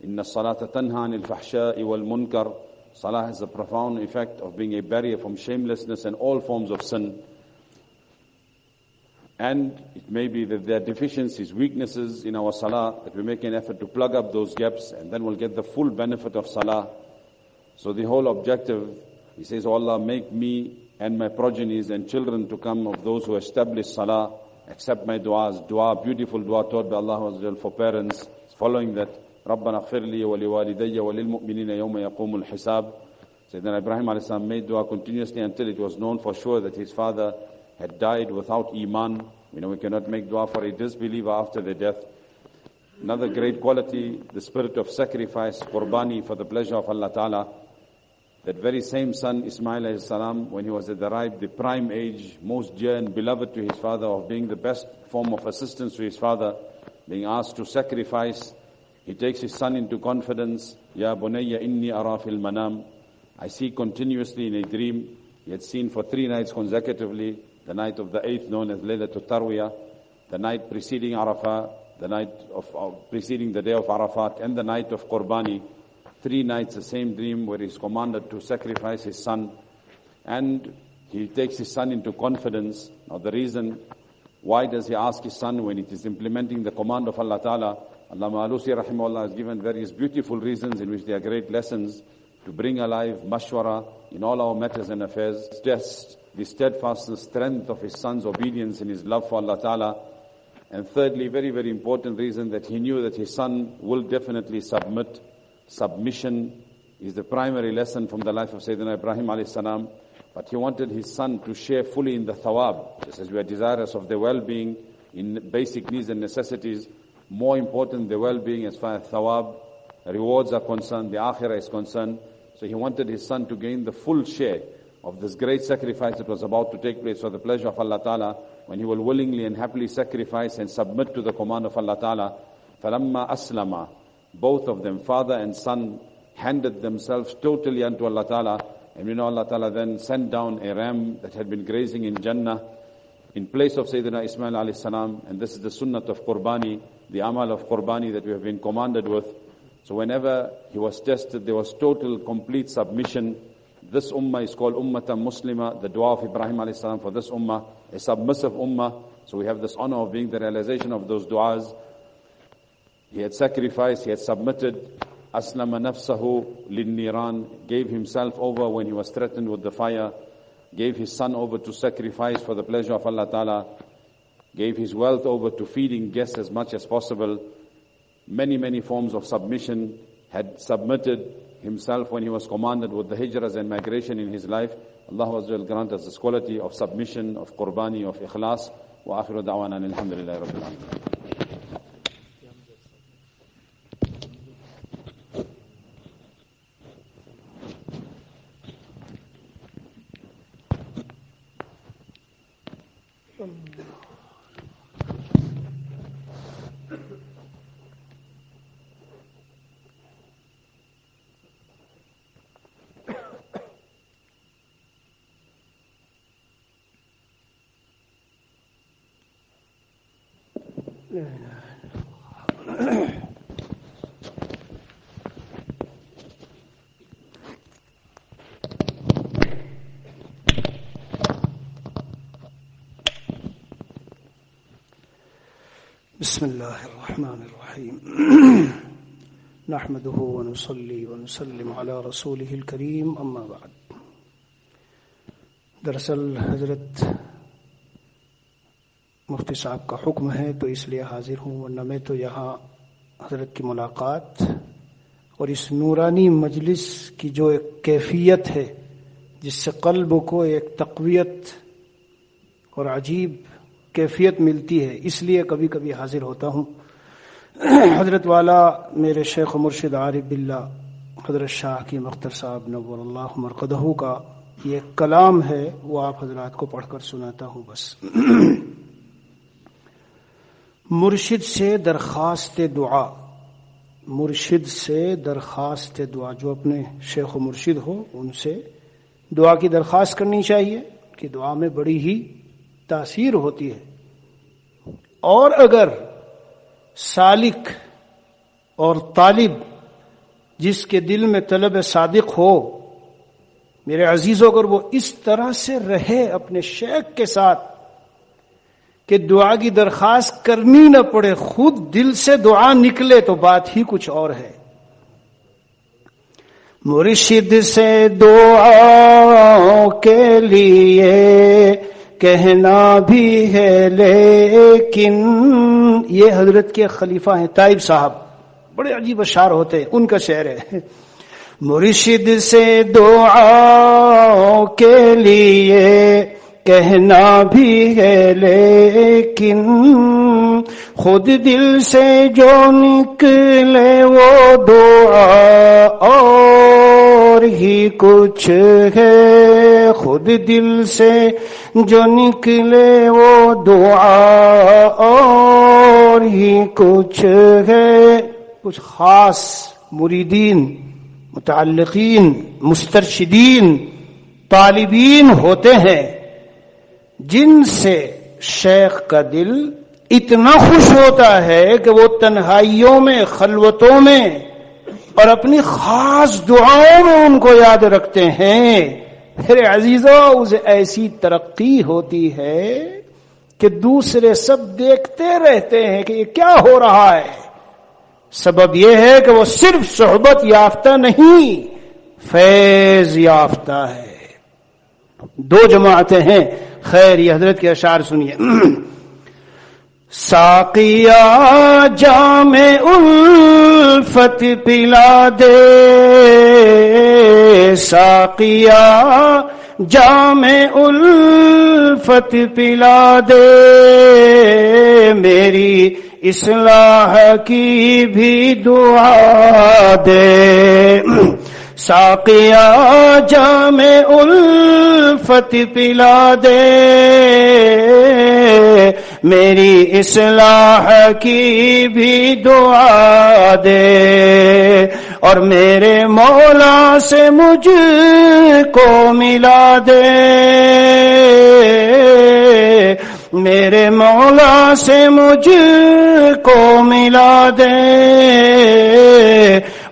Inna salata tanha anil fahsha'i wal munkar. Salah has a profound effect of being a barrier from shamelessness and all forms of sin. And it may be that there are deficiencies, weaknesses in our salah, that we make an effort to plug up those gaps, and then we'll get the full benefit of salah. So the whole objective, he says, oh Allah, make me and my progenies and children to come of those who establish salah, accept my du'as. Dua, beautiful dua taught by Allah for parents. Following that, ربنا اغفر لي ولوالدي وللمؤمنين يوم يقوم الحساب. Sayyidina Ibrahim a.s. made dua continuously until it was known for sure that his father had died without iman. We know we cannot make dua for a disbeliever after their death. Another great quality, the spirit of sacrifice, qurbani for the pleasure of Allah Ta'ala. That very same son, Ismail salam, when he was at the ripe, the prime age, most dear and beloved to his father, of being the best form of assistance to his father, being asked to sacrifice, he takes his son into confidence. Ya bunayya inni ara fil manam. I see continuously in a dream. He had seen for three nights consecutively, the night of the eighth known as Laylatul Tarwiyah, the night preceding Arafah, the night of, preceding the day of Arafat, and the night of Qurbani. Three nights, the same dream where he's commanded to sacrifice his son. And he takes his son into confidence. Now the reason why does he ask his son when it is implementing the command of Allah Ta'ala? Allah Alusi rahimahullah has given various beautiful reasons in which there are great lessons to bring alive mashwara in all our matters and affairs. Just the steadfast strength of his son's obedience and his love for Allah Ta'ala. And thirdly, very, very important reason that he knew that his son will definitely submit. Submission is the primary lesson from the life of Sayyidina Ibrahim alayhi salam. But he wanted his son to share fully in the thawab. Just as we are desirous of their well-being in basic needs and necessities, more important the well-being as far as thawab, rewards are concerned, the akhirah is concerned. So he wanted his son to gain the full share of this great sacrifice that was about to take place for the pleasure of Allah Ta'ala, when he will willingly and happily sacrifice and submit to the command of Allah Ta'ala. فَلَمَّا أَسْلَمَا Both of them, father and son, handed themselves totally unto Allah Ta'ala. And we know Allah Ta'ala then sent down a ram that had been grazing in Jannah in place of Sayyidina Ismail alayhi salam. And this is the sunnah of Qurbani, the amal of Qurbani that we have been commanded with. So whenever he was tested, there was total, complete submission. this ummah is called Ummatan Muslima, the dua of Ibrahim alayhi salam for this ummah, a submissive ummah. So we have this honor of being the realization of those du'as. He had sacrificed, he had submitted, aslama nafsahu lin gave himself over when he was threatened with the fire, gave his son over to sacrifice for the pleasure of Allah Ta'ala, gave his wealth over to feeding guests as much as possible, many, many forms of submission, had submitted himself when he was commanded with the hijras and migration in his life. Allah will grant us this quality of submission, of qurbani, of ikhlas. وآخر دعوانا الحمد لله رب العالمين بسم الله الرحمن الرحيم. نحمده ونصلي ونسلم على رسوله الكريم، أما بعد. دراصل حضرت مفتی صاحب کا حکم ہے تو اس لیے حاضر ہوں، ورنہ میں تو یہاں حضرت کی ملاقات اور اس نورانی مجلس کی جو ایک کیفیت ہے، جس سے قلب کو ایک تقویت اور عجیب کیفیت ملتی ہے، اس لیے کبھی کبھی حاضر ہوتا ہوں۔ حضرت والا میرے شیخ مرشد عارف بلّہ حضرت شاہ کی مختر صاحب نور اللہ مرکدہ کا یہ کلام ہے، وہ آپ حضرات کو پڑھ کر سناتا ہوں بس۔ مرشد سے درخواست دعا۔ مرشد سے درخواست دعا، جو اپنے شیخ و مرشد ہو، ان سے دعا کی درخواست کرنی چاہیے کہ دعا میں بڑی ہی تاثیر ہوتی ہے۔ اور اگر سالک اور طالب جس کے دل میں طلب صادق ہو، میرے عزیزوں، اگر وہ اس طرح سے رہے اپنے شیخ کے ساتھ کہ دعا کی درخواست کرنی نہ پڑے، خود دل سے دعا نکلے تو بات ہی کچھ اور ہے۔ مرشد سے دعا کے لیے کہنا بھی ہے لیکن یہ حضرت کے خلیفہ ہیں، طائب صاحب۔ بڑے عجیب اشار ہوتے ہیں، ان کا شعر ہے۔ مرشد سے دعا کے لیے کہنا بھی ہے لیکن خود دل سے جو نکلے وہ دعا اور ہی کچھ ہے۔ خود دل سے جو نکلے وہ دعا اور ہی کچھ ہے۔ کچھ خاص مریدین، متعلقین، مسترشدین، طالبین ہوتے ہیں۔ جن سے شیخ کا دل اتنا خوش ہوتا ہے کہ وہ تنہائیوں میں، خلوتوں میں اور اپنی خاص دعاؤں میں ان کو یاد رکھتے ہیں۔ میرے عزیزوں اسے ایسی ترقی ہوتی ہے کہ دوسرے سب دیکھتے رہتے ہیں کہ یہ کیا ہو رہا ہے۔ سبب یہ ہے کہ وہ صرف صحبت یافتہ نہیں، فیض یافتہ ہے۔ دو جماعتیں ہیں۔ خیر، یہ حضرت کے اشعار سنیے۔ ساقیا جام الفت پلا دے۔ ساقیا جام الفت پلا دے۔ میری اصلاح کی بھی دعا دے۔ ساقیا جام الفت پلا دے۔ میری اصلاح کی بھی دعا دے اور میرے مولا سے مجھ کو ملا دے میرے مولا سے مجھ کو ملا دے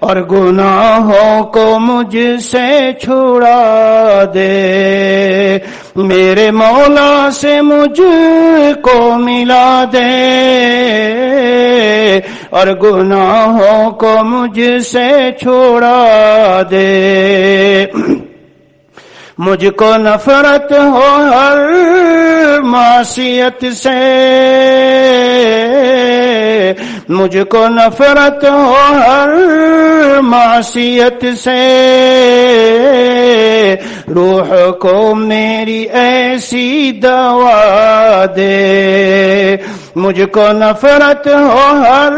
اور گناہوں کو مجھ سے چھڑا دے میرے مولا سے مجھ کو ملا دے اور گناہوں کو مجھ سے چھوڑا دے۔ مجھ کو نفرت ہو ہر معصیت سے۔ مجھ کو نفرت ہو ہر معصیت سے۔ روح کو میری ایسی دوا دے۔ مجھ کو نفرت ہو ہر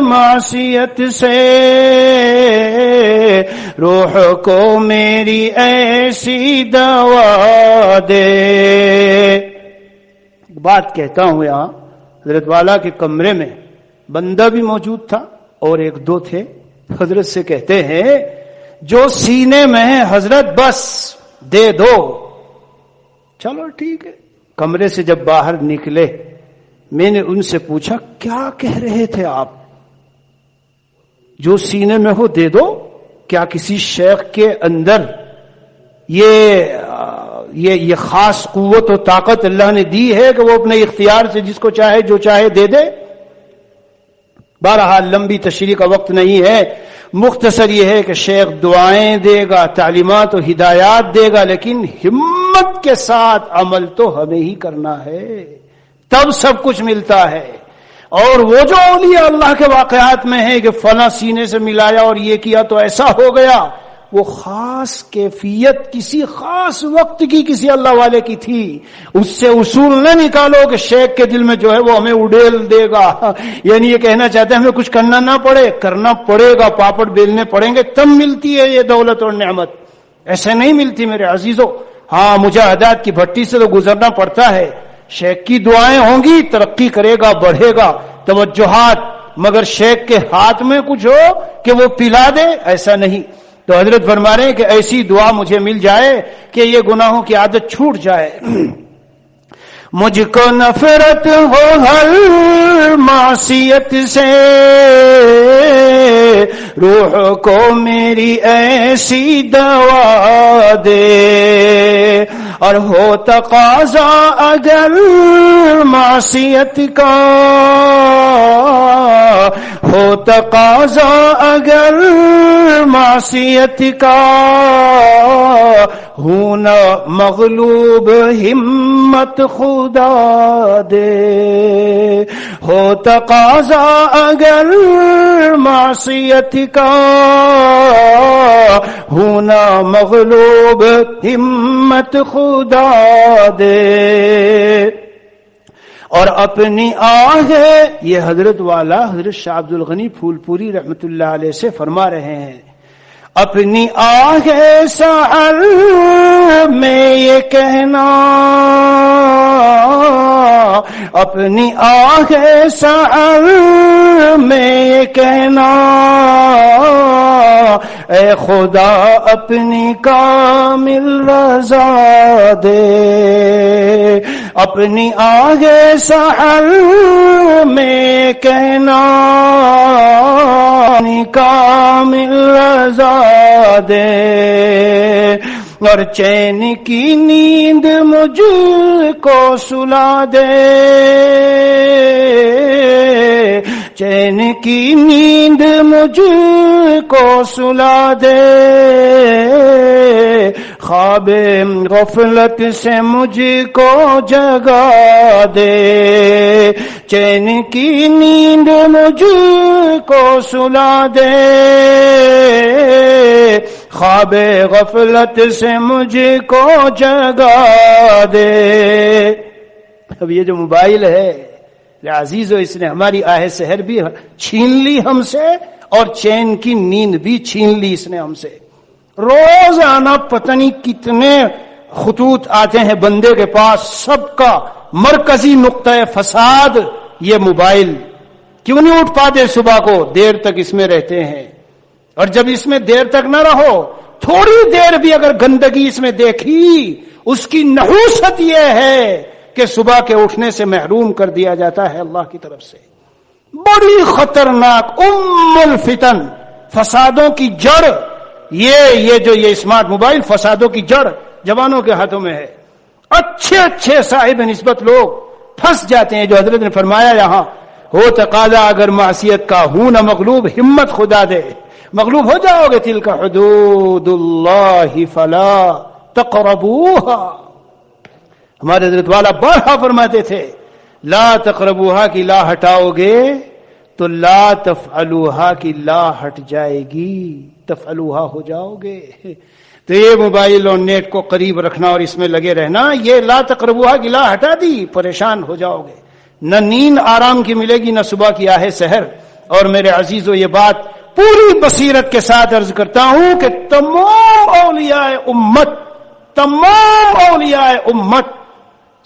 معصیت سے۔ روح کو میری ایسی دوا دے۔ بات کہتا ہوں یہاں، حضرت والا کے کمرے میں بندہ بھی موجود تھا اور ایک دو تھے۔ حضرت سے کہتے ہیں، جو سینے میں ہے، حضرت بس، دے دو۔ چلو ٹھیک ہے۔ کمرے سے جب باہر نکلے، میں نے ان سے پوچھا، کیا کہہ رہے تھے آپ؟ جو سینے میں ہو، دے دو۔ کیا کسی شیخ کے اندر یہ یہ یہ خاص قوت و طاقت اللہ نے دی ہے کہ وہ اپنے اختیار سے جس کو چاہے، جو چاہے، دے دے؟ بہرحال لمبی تشریح کا وقت نہیں ہے۔ مختصر یہ ہے کہ شیخ دعائیں دے گا، تعلیمات و ہدایات دے گا، لیکن ہمت کے ساتھ عمل تو ہمیں ہی کرنا ہے۔ تب سب کچھ ملتا ہے۔ اور وہ جو اولیاء اللہ کے واقعات میں ہے کہ فنا سینے سے ملایا اور یہ کیا تو ایسا ہو گیا۔ وہ خاص کیفیت کسی خاص وقت کی کسی اللہ والے کی تھی۔ اس سے اصول نہ نکالو کہ شیخ کے دل میں جو ہے وہ ہمیں اڈیل دے گا۔ یعنی یہ کہنا چاہتے ہیں ہمیں کچھ کرنا نہ پڑے۔ کرنا پڑے گا، پاپڑ بیلنے پڑیں گے تب ملتی ہے یہ دولت اور نعمت۔ ایسے نہیں ملتی میرے عزیزوں ہاں مجاہدات کی بھٹی سے تو گزرنا پڑتا ہے۔ شیخ کی دعائیں ہوں گی، ترقی کرے گا، بڑھے گا۔ توجہات، مگر شیخ کے ہاتھ میں کچھ ہو کہ وہ پلا دے، ایسا نہیں۔ تو حضرت فرما رہے ہیں کہ ایسی دعا مجھے مل جائے کہ یہ گناہوں کی عادت چھوٹ جائے۔ مجھ کو نفرت ہو ہر معصیت سے۔ روح کو میری ایسی دوا دے۔ اور ہو تقاضا اگر معصیت کا ہو تقاضا اگر معصیت کا ہوں نہ مغلوب ہمت خدا دے۔ ہو تقاضا اگر معصیت کا۔ ہوں نہ مغلوب ہمت خدا دے۔ اور اپنی آہ، یہ حضرت والا حضرت شاہ عبد الغنی پھول پوری رحمت اللہ علیہ سے فرما رہے ہیں۔ اپنی آہ سال میں یہ کہنا۔ اپنی آہ سال میں یہ کہنا۔ اے خدا، اپنی کامل رضا دے۔ اپنی آگے سحر میں کہنا کامل رضا دے۔ اور چین کی نیند مجھ کو سلا دے۔ چین کی نیند مجھ کو سلا دے۔ خواب غفلت سے مجھ کو جگا دے۔ چین کی نیند مجھ کو سلا دے۔ خواب غفلت سے مجھ کو جگا دے۔ اب یہ جو موبائل ہے عزیز و اس نے ہماری آہ سحر بھی چھین لی ہم سے اور چین کی نیند بھی چھین لی اس نے ہم سے۔ روز آنا پتہ نہیں کتنے خطوط آتے ہیں بندے کے پاس، سب کا مرکزی نقطۂ فساد یہ موبائل۔ کیوں نہیں اٹھ پاتے صبح کو؟ دیر تک اس میں رہتے ہیں۔ اور جب اس میں دیر تک نہ رہو، تھوڑی دیر بھی اگر گندگی اس میں دیکھی، اس کی نحوست یہ ہے کہ صبح کے اٹھنے سے محروم کر دیا جاتا ہے اللہ کی طرف سے۔ بڑی خطرناک، ام الفتن، فسادوں کی جڑ۔ یہ یہ جو یہ اسمارٹ موبائل فسادوں کی جڑ جوانوں کے ہاتھوں میں ہے۔ اچھے اچھے صاحب نسبت لوگ پھنس جاتے ہیں جو حضرت نے فرمایا یہاں، ہو تقاضا اگر معصیت کا ہوں نہ مغلوب، ہمت خدا دے۔ مغلوب ہو جاؤ گے تل کا حدود اللہ فلا تقربوها ہمارے حضرت والا بڑا فرماتے تھے، لا تقربوها کی لا ہٹاؤ گے تو لا تفعلوها کی لا ہٹ جائے گی تفعلوها ہو جاؤ گے۔ تو یہ موبائل اور نیٹ کو قریب رکھنا اور اس میں لگے رہنا، یہ لا تقربوها کی لا ہٹا دی، پریشان ہو جاؤ گے۔ نہ نیند آرام کی ملے گی، نہ صبح کی آہے سحر۔ اور میرے عزیزو، یہ بات پوری بصیرت کے ساتھ عرض کرتا ہوں کہ تمام اولیاء امت، تمام اولیاء امت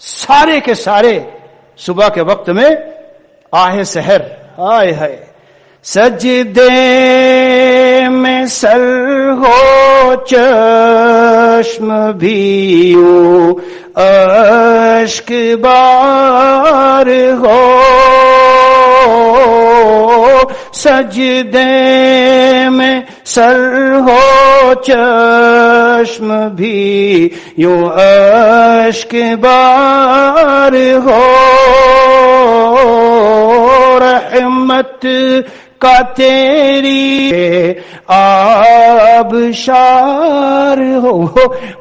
سارے کے سارے صبح کے وقت میں آہے سحر، آئے ہے سج دے میں سر ہو چشم بھی اشک بار ہو۔ سج دے میں سر ہو چشم بھی یوں اشک بار ہو رحمت کا تیری آب شار ہو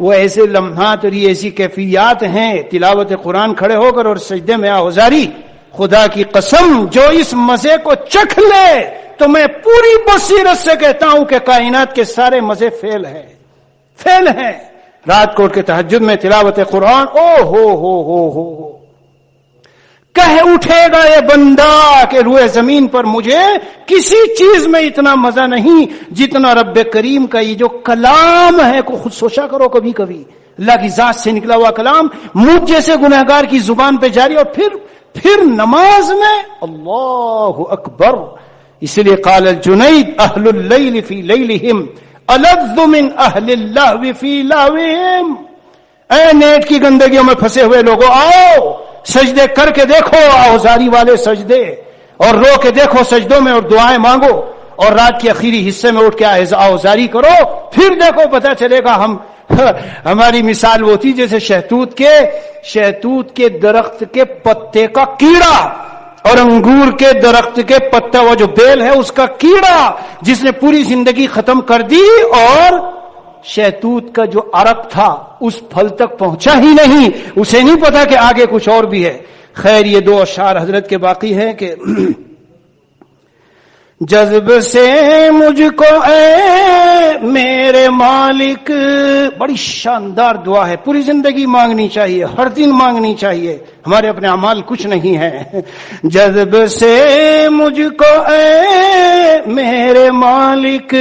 وہ ایسے لمحات اور یہ ایسی کیفیات ہیں تلاوت قرآن کھڑے ہو کر اور سجدے میں آزاری خدا کی قسم، جو اس مزے کو چکھ لے، تو میں پوری بصیرت سے کہتا ہوں کہ کائنات کے سارے مزے فیل ہیں۔ فیل ہیں۔ رات کوٹ کے تحجد میں تلاوت قرآن، او ہو ہو ہو ہو ہو۔ کہہ اٹھے گا یہ بندہ کہ روئے زمین پر مجھے کسی چیز میں اتنا مزہ نہیں جتنا رب کریم کا یہ جو کلام ہے کو خود سوچا کرو کبھی کبھی۔ اللہ کی ذات سے نکلا ہوا کلام مجھ جیسے گناہگار کی زبان پہ جاری اور پھر پھر نماز میں اللہ اکبر۔ اس لیے قال الجنید، اہل اللیل فی لیلہم الذ من اہل اللہ فی لاوہم اے نیٹ کی گندگیوں میں پھنسے ہوئے لوگوں، آؤ سجدے کر کے دیکھو آوزاری والے سجدے۔ اور رو کے دیکھو سجدوں میں اور دعائیں مانگو۔ اور رات کے اخیری حصے میں اٹھ کے آوزاری کرو۔ پھر دیکھو، پتہ چلے گا ہم ہماری مثال وہ تھی جیسے شہتوت کے شہتوت کے درخت کے پتے کا کیڑا اور انگور کے درخت کے پتا وہ جو بیل ہے اس کا کیڑا جس نے پوری زندگی ختم کر دی اور شہتوت کا جو عرق تھا، اس پھل تک پہنچا ہی نہیں۔ اسے نہیں پتا کہ آگے کچھ اور بھی ہے۔ خیر، یہ دو اشار حضرت کے باقی ہیں کہ جذب سے مجھ کو اے میرے مالک، بڑی شاندار دعا ہے، پوری زندگی مانگنی چاہیے، ہر دن مانگنی چاہیے۔ ہمارے اپنے اعمال کچھ نہیں ہے جذب سے مجھ کو اے میرے مالک،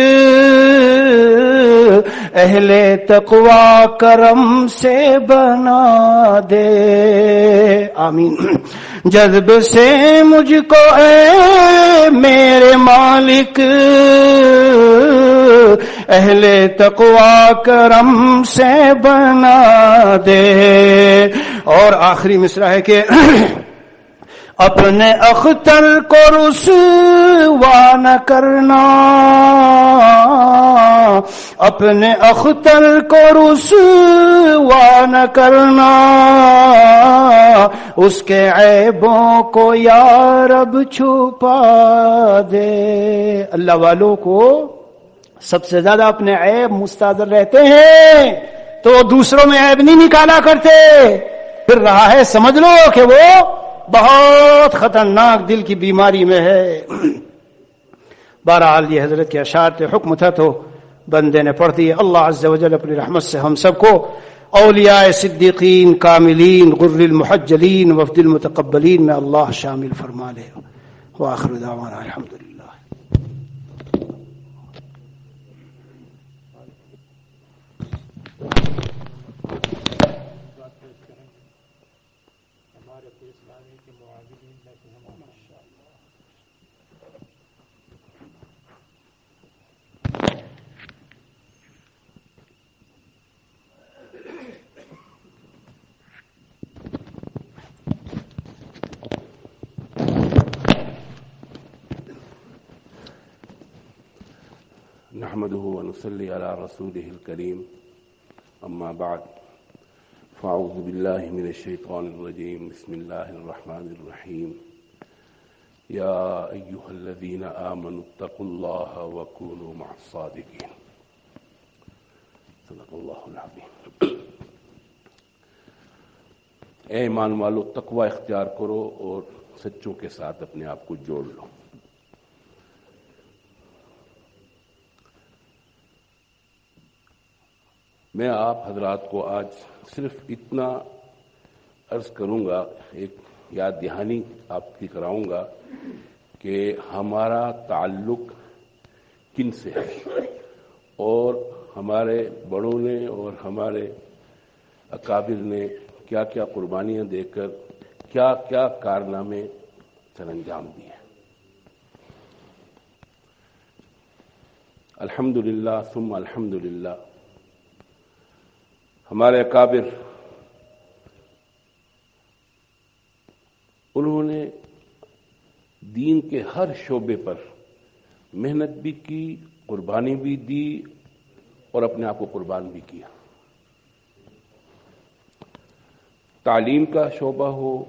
اہل تقوا کرم سے بنا دے۔ آمین۔ جذب سے مجھ کو اے میرے مالک، اہل تقوا کرم سے بنا دے۔ اور آخری مصرا ہے کہ اپنے اختر کو رسوا نہ کرنا۔ اپنے اختر کو رسوا نہ کرنا۔ اس کے عیبوں کو یا رب چھپا دے۔ اللہ والوں کو سب سے زیادہ اپنے عیب مستادر رہتے ہیں تو دوسروں میں عیب نہیں نکالا کرتے۔ پھر رہا ہے، سمجھ لو کہ وہ بہت خطرناک دل کی بیماری میں ہے۔ بہرحال یہ حضرت کے اشارت حکم تھا تو بندے نے پڑھ دی اللہ عز و جل اپنی رحمت سے ہم سب کو اولیاء صدیقین، کاملین، غر المحجلین، وفد المتقبلین میں اللہ شامل فرما لے۔ وآخر دعوانا الحمدللہ۔ نحمده ونصلي على رسوله الكريم. أما بعد، فأعوذ بالله من الشيطان الرجيم. بسم الله الرحمن الرحيم. يا أيها الذين آمنوا اتقوا الله وكونوا مع الصادقين. صدق الله العظيم. اے ایمان والو، تقوی اختیار کرو اور سچوں کے ساتھ اپنے آپ کو جوڑ لو. میں آپ حضرات کو آج صرف اتنا عرض کروں گا، ایک یاد دہانی آپ کی کراؤں گا کہ ہمارا تعلق کن سے ہے؟ اور ہمارے بڑوں نے اور ہمارے اکابر نے کیا کیا قربانیاں دے کر کیا کیا کارنامے سر انجام دیے الحمد للہ ثم الحمد للہ ہمارے اکابر انہوں نے دین کے ہر شعبے پر محنت بھی کی، قربانی بھی دی اور اپنے آپ کو قربان بھی کیا۔ تعلیم کا شعبہ ہو،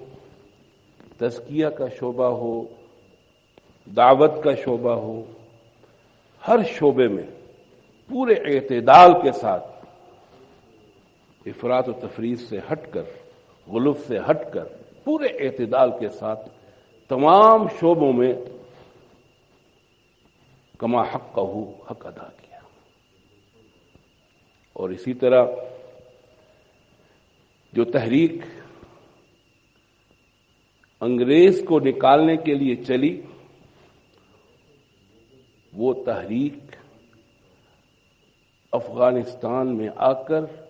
تزکیہ کا شعبہ ہو، دعوت کا شعبہ ہو، ہر شعبے میں پورے اعتدال کے ساتھ افراد و تفریح سے ہٹ کر غلف سے ہٹ کر پورے اعتدال کے ساتھ تمام شعبوں میں کما حق کا ہو حق ادا کیا۔ اور اسی طرح جو تحریک انگریز کو نکالنے کے لیے چلی، وہ تحریک افغانستان میں آ کر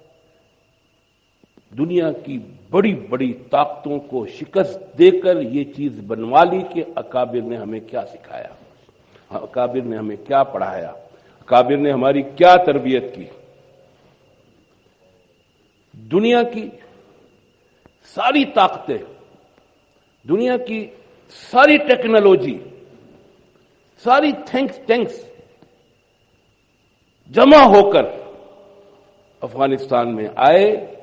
دنیا کی بڑی بڑی طاقتوں کو شکست دے کر یہ چیز بنوا لی کہ اکابر نے ہمیں کیا سکھایا۔ اکابر نے ہمیں کیا پڑھایا۔ اکابر نے ہماری کیا تربیت کی۔ دنیا کی ساری طاقتیں، دنیا کی ساری ٹیکنالوجی، ساری تھینکس ٹینکس جمع ہو کر افغانستان میں آئے۔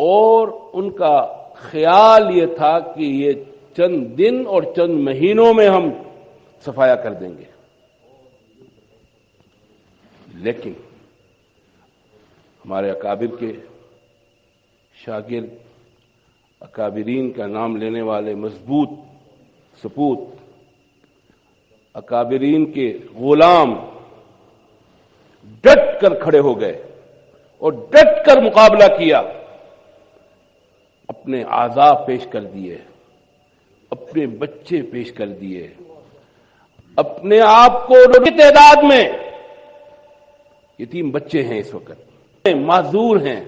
اور ان کا خیال یہ تھا کہ یہ چند دن اور چند مہینوں میں ہم صفایا کر دیں گے۔ لیکن ہمارے اکابر کے شاگرد، اکابرین کا نام لینے والے مضبوط سپوت، اکابرین کے غلام ڈٹ کر کھڑے ہو گئے اور ڈٹ کر مقابلہ کیا۔ اپنے آزاد پیش کر دیے، اپنے بچے پیش کر دیے، اپنے آپ کو تعداد میں۔ یتیم بچے ہیں اس وقت، معذور ہیں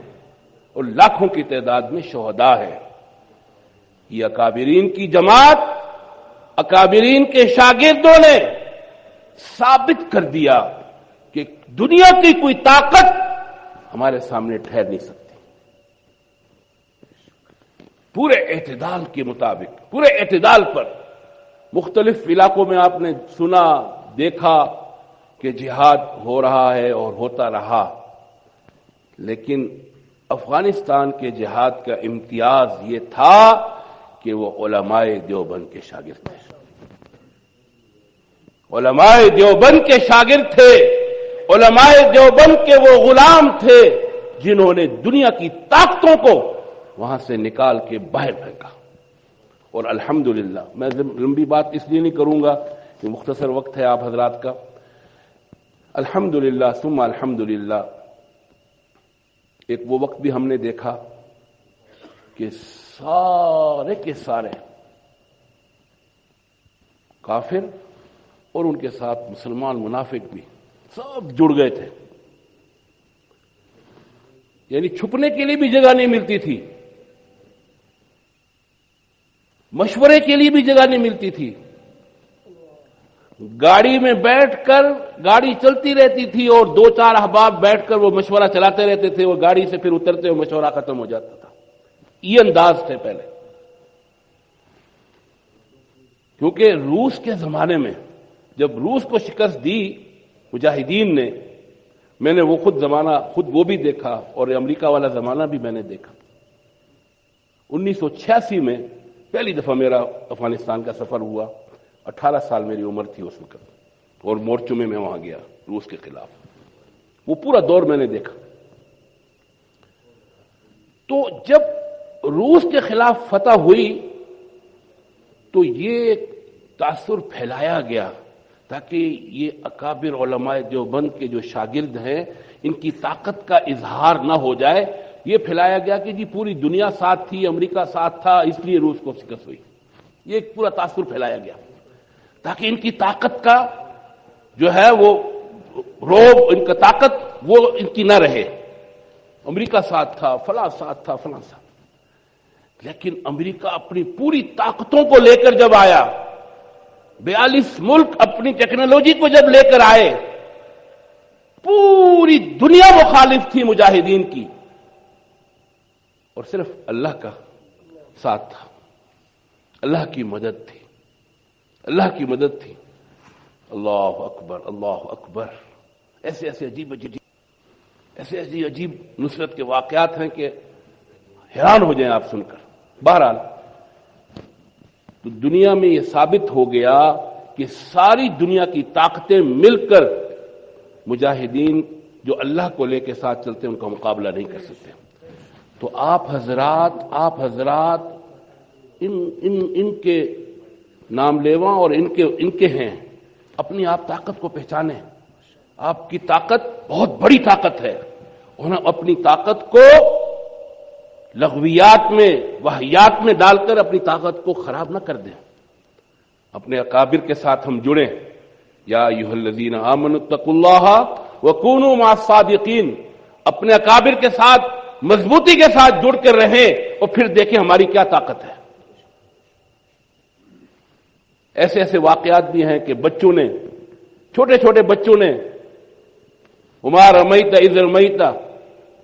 اور لاکھوں کی تعداد میں شہدا ہے یہ اکابرین کی جماعت، اکابرین کے شاگردوں نے ثابت کر دیا کہ دنیا کی کوئی طاقت ہمارے سامنے ٹھہر نہیں سکتی۔ پورے اعتدال کے مطابق، پورے اعتدال پر مختلف علاقوں میں آپ نے سنا، دیکھا کہ جہاد ہو رہا ہے اور ہوتا رہا۔ لیکن افغانستان کے جہاد کا امتیاز یہ تھا کہ وہ علماء دیوبند کے شاگرد تھے۔ علماء دیوبند کے شاگرد تھے، علماء دیوبند کے وہ غلام تھے جنہوں نے دنیا کی طاقتوں کو وہاں سے نکال کے باہر پھینکا۔ اور الحمدللہ، میں لمبی بات اس لیے نہیں کروں گا کہ مختصر وقت ہے آپ حضرات کا۔ الحمدللہ، ثم الحمدللہ۔ ایک وہ وقت بھی ہم نے دیکھا کہ سارے کے سارے کافر اور ان کے ساتھ مسلمان منافق بھی سب جڑ گئے تھے۔ یعنی چھپنے کے لیے بھی جگہ نہیں ملتی تھی۔ مشورے کے لیے بھی جگہ نہیں ملتی تھی۔ گاڑی میں بیٹھ کر گاڑی چلتی رہتی تھی اور دو چار احباب بیٹھ کر وہ مشورہ چلاتے رہتے تھے، وہ گاڑی سے پھر اترتے ہوئے مشورہ ختم ہو جاتا تھا۔ یہ انداز تھے پہلے۔ کیونکہ روس کے زمانے میں جب روس کو شکست دی، مجاہدین نے، میں نے وہ خود زمانہ، خود وہ بھی دیکھا اور امریکہ والا زمانہ بھی میں نے دیکھا۔ انیس سو چھیاسی میں پہلی دفعہ میرا افغانستان کا سفر ہوا، اٹھارہ سال میری عمر تھی اس وقت، اور مورچوں میں میں وہاں گیا، روس کے خلاف۔ وہ پورا دور میں نے دیکھا۔ تو جب روس کے خلاف فتح ہوئی، تو یہ تاثر پھیلایا گیا، تاکہ یہ اکابر علماء دیوبند کے جو شاگرد ہیں، ان کی طاقت کا اظہار نہ ہو جائے یہ پھیلایا گیا کہ جی پوری دنیا ساتھ تھی، امریکہ ساتھ تھا، اس لیے روس کو شکست ہوئی۔ یہ ایک پورا تاثر پھیلایا گیا۔ تاکہ ان کی طاقت کا جو ہے وہ روب، ان کا طاقت وہ ان کی نہ رہے۔ امریکہ ساتھ تھا، فلاں ساتھ تھا، فلاں ساتھ۔ لیکن امریکہ اپنی پوری طاقتوں کو لے کر جب آیا، بیالیس ملک اپنی ٹیکنالوجی کو جب لے کر آئے، پوری دنیا مخالف تھی مجاہدین کی۔ اور صرف اللہ کا ساتھ تھا۔ اللہ کی مدد تھی۔ اللہ کی مدد تھی۔ اللہ اکبر اللہ اکبر۔ ایسے ایسے عجیب عجیب ایسے ایسے عجیب نصرت کے واقعات ہیں کہ حیران ہو جائیں آپ سن کر۔ بہرحال، تو دنیا میں یہ ثابت ہو گیا کہ ساری دنیا کی طاقتیں مل کر مجاہدین جو اللہ کو لے کے ساتھ چلتے ہیں، ان کا مقابلہ نہیں کر سکتے۔ تو آپ حضرات آپ حضرات ان ان ان کے نام لیواں اور ان کے ان کے ہیں، اپنی آپ طاقت کو پہچانے۔ آپ کی طاقت بہت بڑی طاقت ہے۔ انہیں اپنی طاقت کو لغویات میں، وحیات میں ڈال کر اپنی طاقت کو خراب نہ کر دیں۔ اپنے اکابر کے ساتھ ہم جڑیں۔ یا یو الذین آمن اتق اللہ وکونوا مع اپنے اکابر کے ساتھ مضبوطی کے ساتھ جڑ کر رہیں اور پھر دیکھیں ہماری کیا طاقت ہے۔ ایسے ایسے واقعات بھی ہیں کہ بچوں نے، چھوٹے چھوٹے بچوں نے عمار امیتا عزر میتا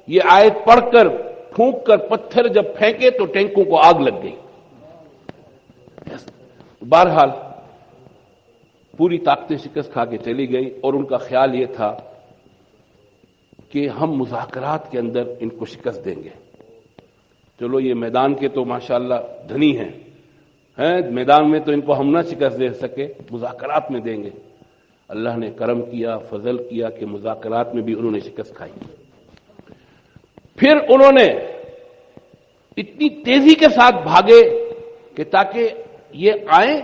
یہ آیت پڑھ کر، پھونک کر پتھر جب پھینکے تو ٹینکوں کو آگ لگ گئی۔ بہرحال، پوری طاقتیں شکست کھا کے چلی گئی اور ان کا خیال یہ تھا کہ ہم مذاکرات کے اندر ان کو شکست دیں گے۔ چلو یہ میدان کے تو ماشاءاللہ دھنی ہیں۔ میدان میں تو ان کو ہم نہ شکست دے سکے، مذاکرات میں دیں گے۔ اللہ نے کرم کیا، فضل کیا کہ مذاکرات میں بھی انہوں نے شکست کھائی۔ پھر انہوں نے اتنی تیزی کے ساتھ بھاگے کہ تاکہ یہ آئیں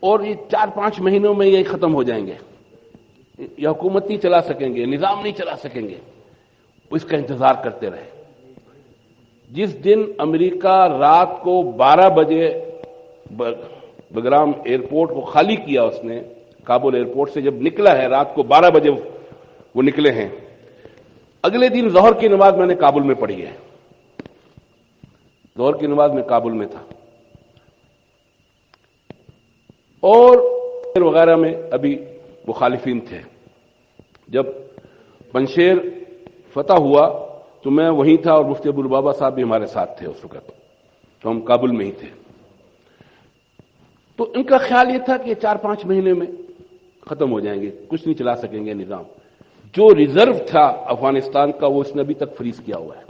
اور یہ چار پانچ مہینوں میں یہ ختم ہو جائیں گے۔ یہ حکومت نہیں چلا سکیں گے، نظام نہیں چلا سکیں گے اس کا انتظار کرتے رہے۔ جس دن امریکہ رات کو بارہ بجے بگرام ایئرپورٹ کو خالی کیا اس نے، کابل ایئرپورٹ سے جب نکلا ہے، رات کو بارہ بجے وہ نکلے ہیں۔ اگلے دن ظہر کی نماز میں نے کابل میں پڑھی ہے۔ ظہر کی نماز میں کابل میں تھا۔ اور وغیرہ میں ابھی مخالفین تھے۔ جب پنشیر فتح ہوا تو میں وہیں تھا اور مفتی ابو البابا صاحب بھی ہمارے ساتھ تھے اس وقت۔ تو ہم کابل میں ہی تھے۔ تو ان کا خیال یہ تھا کہ چار پانچ مہینے میں ختم ہو جائیں گے، کچھ نہیں چلا سکیں گے نظام۔ جو ریزرو تھا افغانستان کا وہ اس نے ابھی تک فریز کیا ہوا ہے۔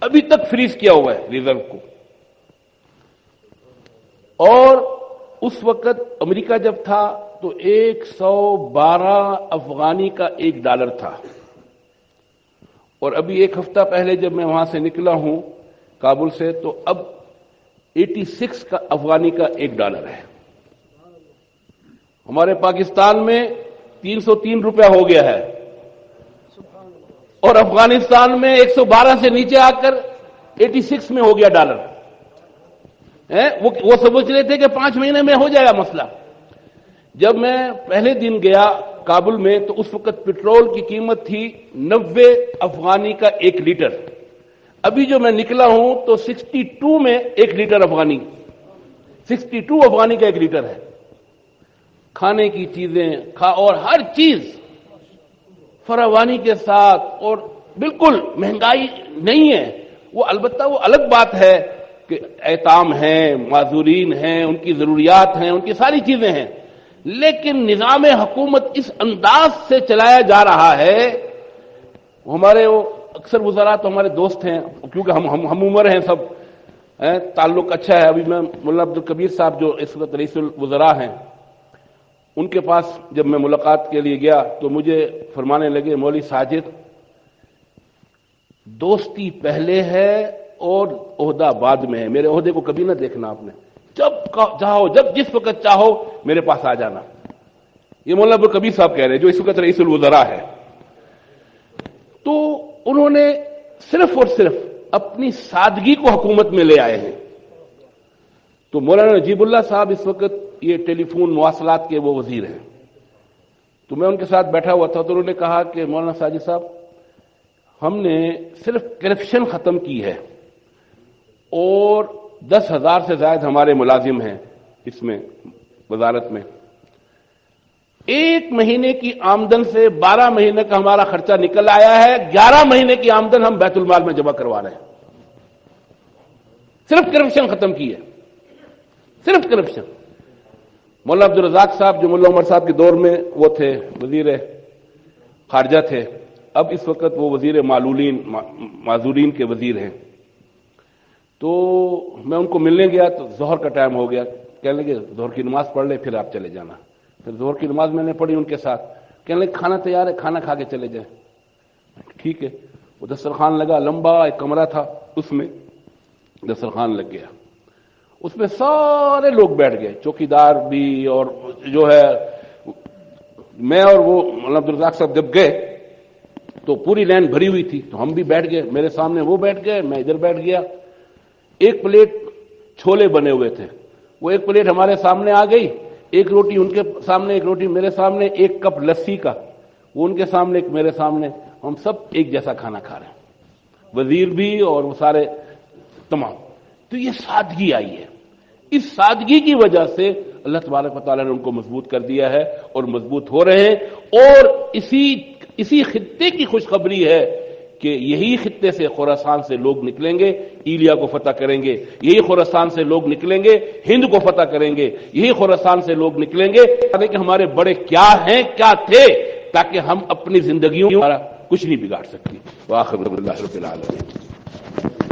ابھی تک فریز کیا ہوا ہے ریزرو کو۔ اور اس وقت امریکہ جب تھا تو ایک سو بارہ افغانی کا ایک ڈالر تھا۔ اور ابھی ایک ہفتہ پہلے جب میں وہاں سے نکلا ہوں کابل سے تو اب ایٹی سکس کا افغانی کا ایک ڈالر ہے۔ ہمارے پاکستان میں تین سو تین روپیہ ہو گیا ہے۔ اور افغانستان میں ایک سو بارہ سے نیچے آ کر ایٹی سکس میں ہو گیا ڈالر۔ وہ سمجھ رہے تھے کہ پانچ مہینے میں ہو جائے گا مسئلہ۔ جب میں پہلے دن گیا کابل میں تو اس وقت پٹرول کی قیمت تھی نوے افغانی کا ایک لیٹر۔ ابھی جو میں نکلا ہوں تو سکسٹی ٹو میں ایک litre afghani, sixty two afghani کا ایک لیٹر ہے۔ کھانے کی چیزیں، کھا، اور ہر چیز فراوانی کے ساتھ، اور بالکل مہنگائی نہیں ہے۔ وہ البتہ وہ الگ بات ہے کہ ایتام ہیں، معذورین ہیں، ان کی ضروریات ہیں، ان کی ساری چیزیں ہیں۔ لیکن نظام حکومت اس انداز سے چلایا جا رہا ہے ہمارے وہ اکثر وزرا تو ہمارے دوست ہیں کیونکہ ہم ہم, ہم عمر ہیں سب تعلق اچھا ہے۔ ابھی میں ملا عبد الکبیر صاحب جو اس وقت رئیس الوزراء ہیں ان کے پاس جب میں ملاقات کے لیے گیا تو مجھے فرمانے لگے مولوی ساجد دوستی پہلے ہے اور عہدہ بعد میں ہے۔ میرے عہدے کو کبھی نہ دیکھنا آپ نے۔ جب چاہو، جب جس وقت چاہو، میرے پاس آ جانا۔ یہ مولانا ابو کبیر صاحب کہہ رہے جو اس وقت رئیس الوزراء ہے۔ تو انہوں نے صرف اور صرف اپنی سادگی کو حکومت میں لے آئے ہیں۔ تو مولانا نجیب اللہ صاحب اس وقت یہ ٹیلی فون مواصلات کے وہ وزیر ہیں۔ تو میں ان کے ساتھ بیٹھا ہوا تھا تو انہوں نے کہا کہ مولانا ساجد صاحب، ہم نے صرف کرپشن ختم کی ہے اور دس ہزار سے زائد ہمارے ملازم ہیں اس میں، وزارت میں۔ ایک مہینے کی آمدن سے بارہ مہینے کا ہمارا خرچہ نکل آیا ہے، گیارہ مہینے کی آمدن ہم بیت المال میں جمع کروا رہے ہیں۔ صرف کرپشن ختم کی ہے۔ صرف کرپشن۔ مولانا عبد الرزاق صاحب جو ملا عمر صاحب کے دور میں وہ تھے، وزیر خارجہ تھے۔ اب اس وقت وہ وزیر معلولین معذورین کے وزیر ہیں۔ تو میں ان کو ملنے گیا تو ظہر کا ٹائم ہو گیا۔ کہنے لگے، ظہر کی نماز پڑھ لے، پھر آپ چلے جانا۔ پھر زہر کی نماز میں نے پڑھی ان کے ساتھ۔ کہنے لگے، کھانا تیار ہے، کھانا کھا کے چلے جائیں۔ ٹھیک ہے۔ وہ دسترخوان لگا، لمبا ایک کمرہ تھا، اس میں دسترخوان لگ گیا۔ اس میں سارے لوگ بیٹھ گئے چوکی دار بھی اور جو ہے، میں اور وہ مولانا عبدالرزاق صاحب جب گئے، تو پوری لائن بھری ہوئی تھی۔ تو ہم بھی بیٹھ گئے، میرے سامنے وہ بیٹھ گئے، میں ادھر بیٹھ گیا۔ ایک پلیٹ چھولے بنے ہوئے تھے۔ وہ ایک پلیٹ ہمارے سامنے آ گئی۔ ایک روٹی ان کے سامنے، ایک روٹی میرے سامنے، ایک کپ لسی کا۔ وہ ان کے سامنے، ایک میرے سامنے۔ ہم سب ایک جیسا کھانا کھا رہے ہیں۔ وزیر بھی اور وہ سارے تمام۔ تو یہ سادگی آئی ہے۔ اس سادگی کی وجہ سے اللہ تبارک و تعالیٰ نے ان کو مضبوط کر دیا ہے اور مضبوط ہو رہے ہیں۔ اور اسی اسی خطے کی خوشخبری ہے کہ یہی خطے سے خوراسان سے لوگ نکلیں گے، ایلیا کو فتح کریں گے، یہی خوراسان سے لوگ نکلیں گے، ہند کو فتح کریں گے، یہی خوراسان سے لوگ نکلیں گے۔ یعنی کہ ہمارے بڑے کیا ہیں، کیا تھے؟ تاکہ ہم اپنی زندگیوں کچھ نہیں بگاڑ سکتے۔ واخر اللہ رب العالمین۔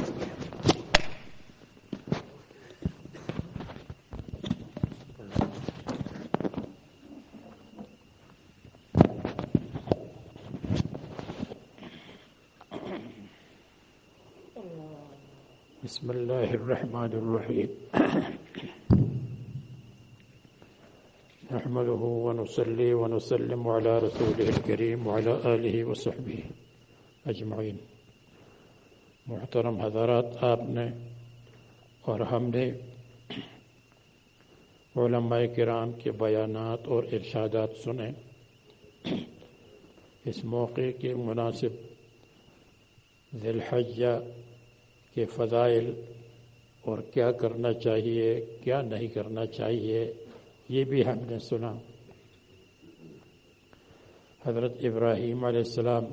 بسم الله الرحمن الرحيم. نحمده ونصلي ونسلم على رسوله الكريم وعلى آله وصحبه أجمعين. محترم حضرات، آپ نے اور ہم نے علماء کرام کے بیانات اور ارشادات سنے۔ اس موقع کے مناسب ذی الحجہ کے فضائل اور کیا کرنا چاہیے، کیا نہیں کرنا چاہیے، یہ بھی ہم نے سنا۔ حضرت ابراہیم علیہ السلام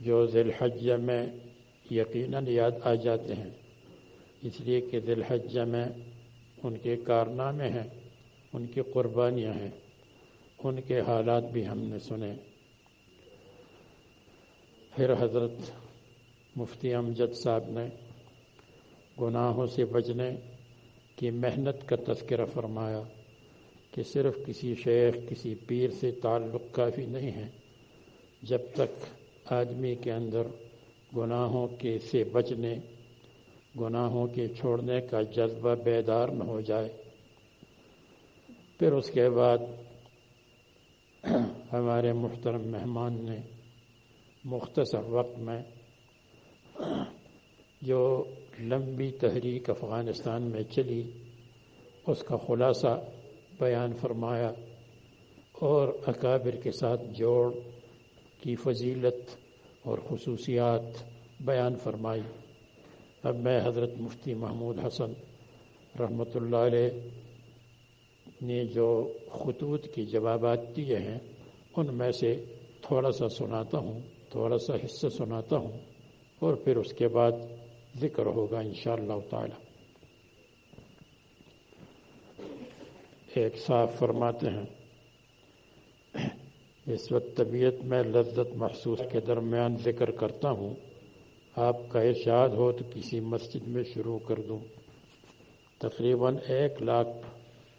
جو ذی الحج میں یقیناً یاد آ جاتے ہیں، اس لیے کہ دل حجہ میں ان کے کارنامے ہیں، ان کی قربانیاں ہیں، ان کے حالات بھی ہم نے سنے۔ پھر حضرت مفتی امجد صاحب نے گناہوں سے بچنے کی محنت کا تذکرہ فرمایا کہ صرف کسی شیخ، کسی پیر سے تعلق کافی نہیں ہے۔ جب تک آدمی کے اندر گناہوں کے سے بچنے، گناہوں کے چھوڑنے کا جذبہ بیدار نہ ہو جائے، پھر اس کے بعد ہمارے محترم مہمان نے مختصر وقت میں جو لمبی تحریک افغانستان میں چلی، اس کا خلاصہ بیان فرمایا اور اکابر کے ساتھ جوڑ کی فضیلت اور خصوصیات بیان فرمائی۔ اب میں حضرت مفتی محمود حسن رحمۃ اللہ علیہ نے جو خطوط کی جوابات دیے ہیں، ان میں سے تھوڑا سا سناتا ہوں، تھوڑا سا حصہ سناتا ہوں۔ اور پھر اس کے بعد ذکر ہوگا انشاءاللہ تعالی۔ ایک صاحب فرماتے ہیں، اس وقت طبیعت میں لذت محسوس کے درمیان ذکر کرتا ہوں۔ آپ کا ارشاد ہو تو کسی مسجد میں شروع کر دوں۔ تقریباً ایک لاکھ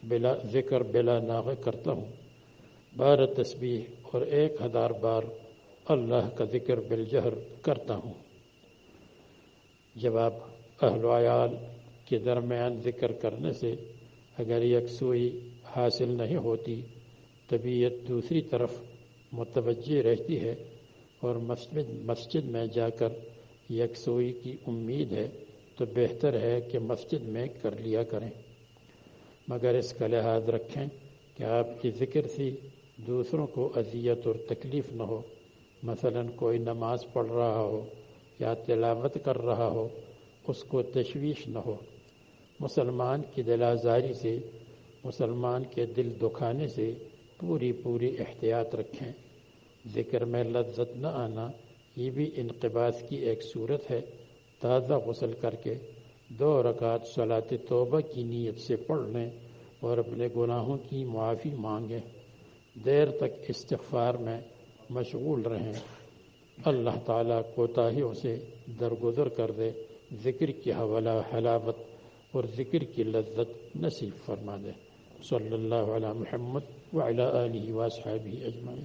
بلا ذکر بلا ناغ کرتا ہوں۔ بارہ تسبیح اور ایک ہزار بار اللہ کا ذکر بالجہر کرتا ہوں۔ جب آپ اہل ویال کے درمیان ذکر کرنے سے اگر یکسوئی حاصل نہیں ہوتی، طبیعت دوسری طرف متوجہ رہتی ہے اور مسجد مسجد میں جا کر یکسوئی کی امید ہے تو بہتر ہے کہ مسجد میں کر لیا کریں۔ مگر اس کا لحاظ رکھیں کہ آپ کی ذکر سے دوسروں کو اذیت اور تکلیف نہ ہو۔ مثلا کوئی نماز پڑھ رہا ہو یا تلاوت کر رہا ہو، اس کو تشویش نہ ہو۔ مسلمان کی دل آزاری سے، مسلمان کے دل دکھانے سے پوری پوری احتیاط رکھیں۔ ذکر میں لذت نہ آنا، یہ بھی انقباس کی ایک صورت ہے۔ تازہ غسل کر کے دو رکعت صلاۃ توبہ کی نیت سے پڑھ لیں اور اپنے گناہوں کی معافی مانگیں۔ دیر تک استغفار میں مشغول رہیں۔ اللہ تعالیٰ کوتاہیوں سے درگزر کر دے، ذکر کی حوالہ حلاوت اور ذکر کی لذت نصیب فرما دے۔ صلی اللہ علیہ محمد وعلی آلہ وصحابہ اجمعین۔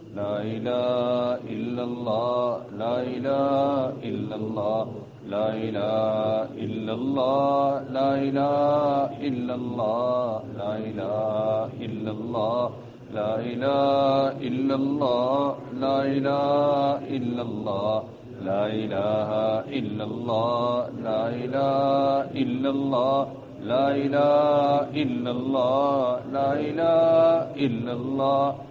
لا إله إلا الله لا إله إلا الله لا إله إلا الله لا إله إلا الله لا إله إلا الله لا إله إلا الله لا إله إلا الله لا إله إلا الله لا إله إلا الله لا إله إلا الله لا إله إلا الله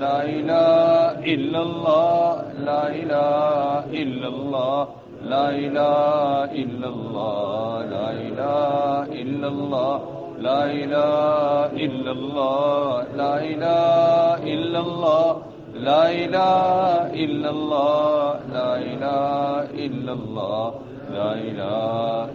لا إله إلا الله لا إله إلا الله لا إله إلا الله لا إله إلا الله لا إله إلا الله لا إله إلا الله لا إله إلا الله لا إله إلا الله لا إله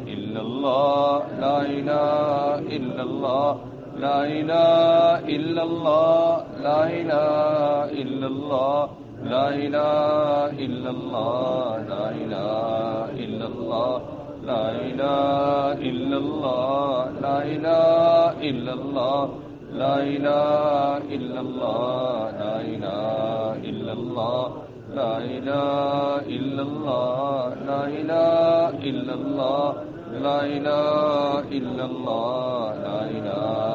إلا الله لا لا إله إلا الله لا إله إلا الله لا إله إلا الله لا إله إلا الله لا إله إلا الله لا إله إلا الله لا إله إلا الله لا إله إلا الله لا إله إلا الله لا إله إلا الله لا إله إلا الله لا إله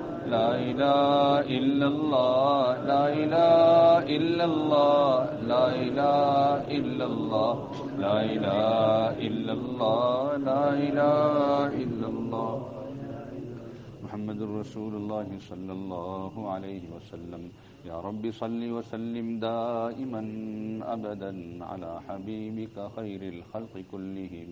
لا إله إلا الله، لا إله إلا الله، لا إله إلا الله، لا إله إلا الله، لا إله إلا الله. محمد رسول الله صلى الله عليه وسلم. يا رب صل وسلم دائما أبدا على حبيبك خير الخلق كلهم.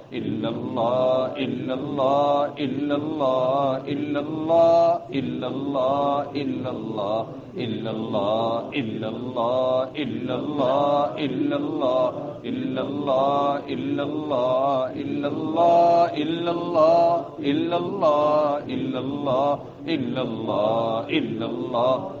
إلا الله إلا الله إلا الله إلا الله إلا الله إلا الله إلا الله إلا الله إلا الله إلا الله إلا الله إلا الله إلا الله إلا الله إلا الله إلا الله إلا الله إلا الله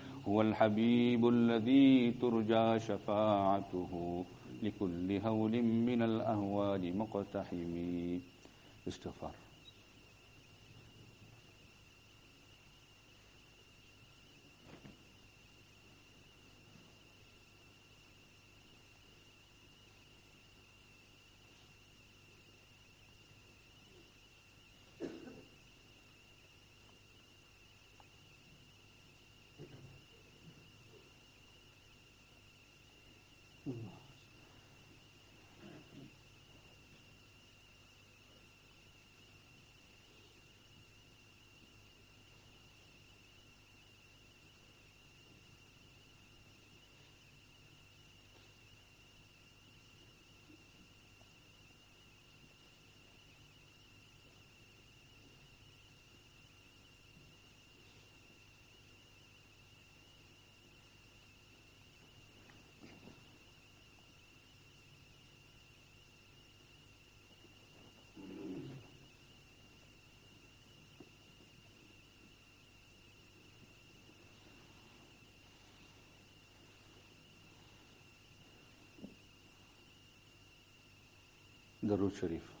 هو الحبيب الذي ترجى شفاعته لكل هول من الأهوال مقتحم استغفار درود شریف۔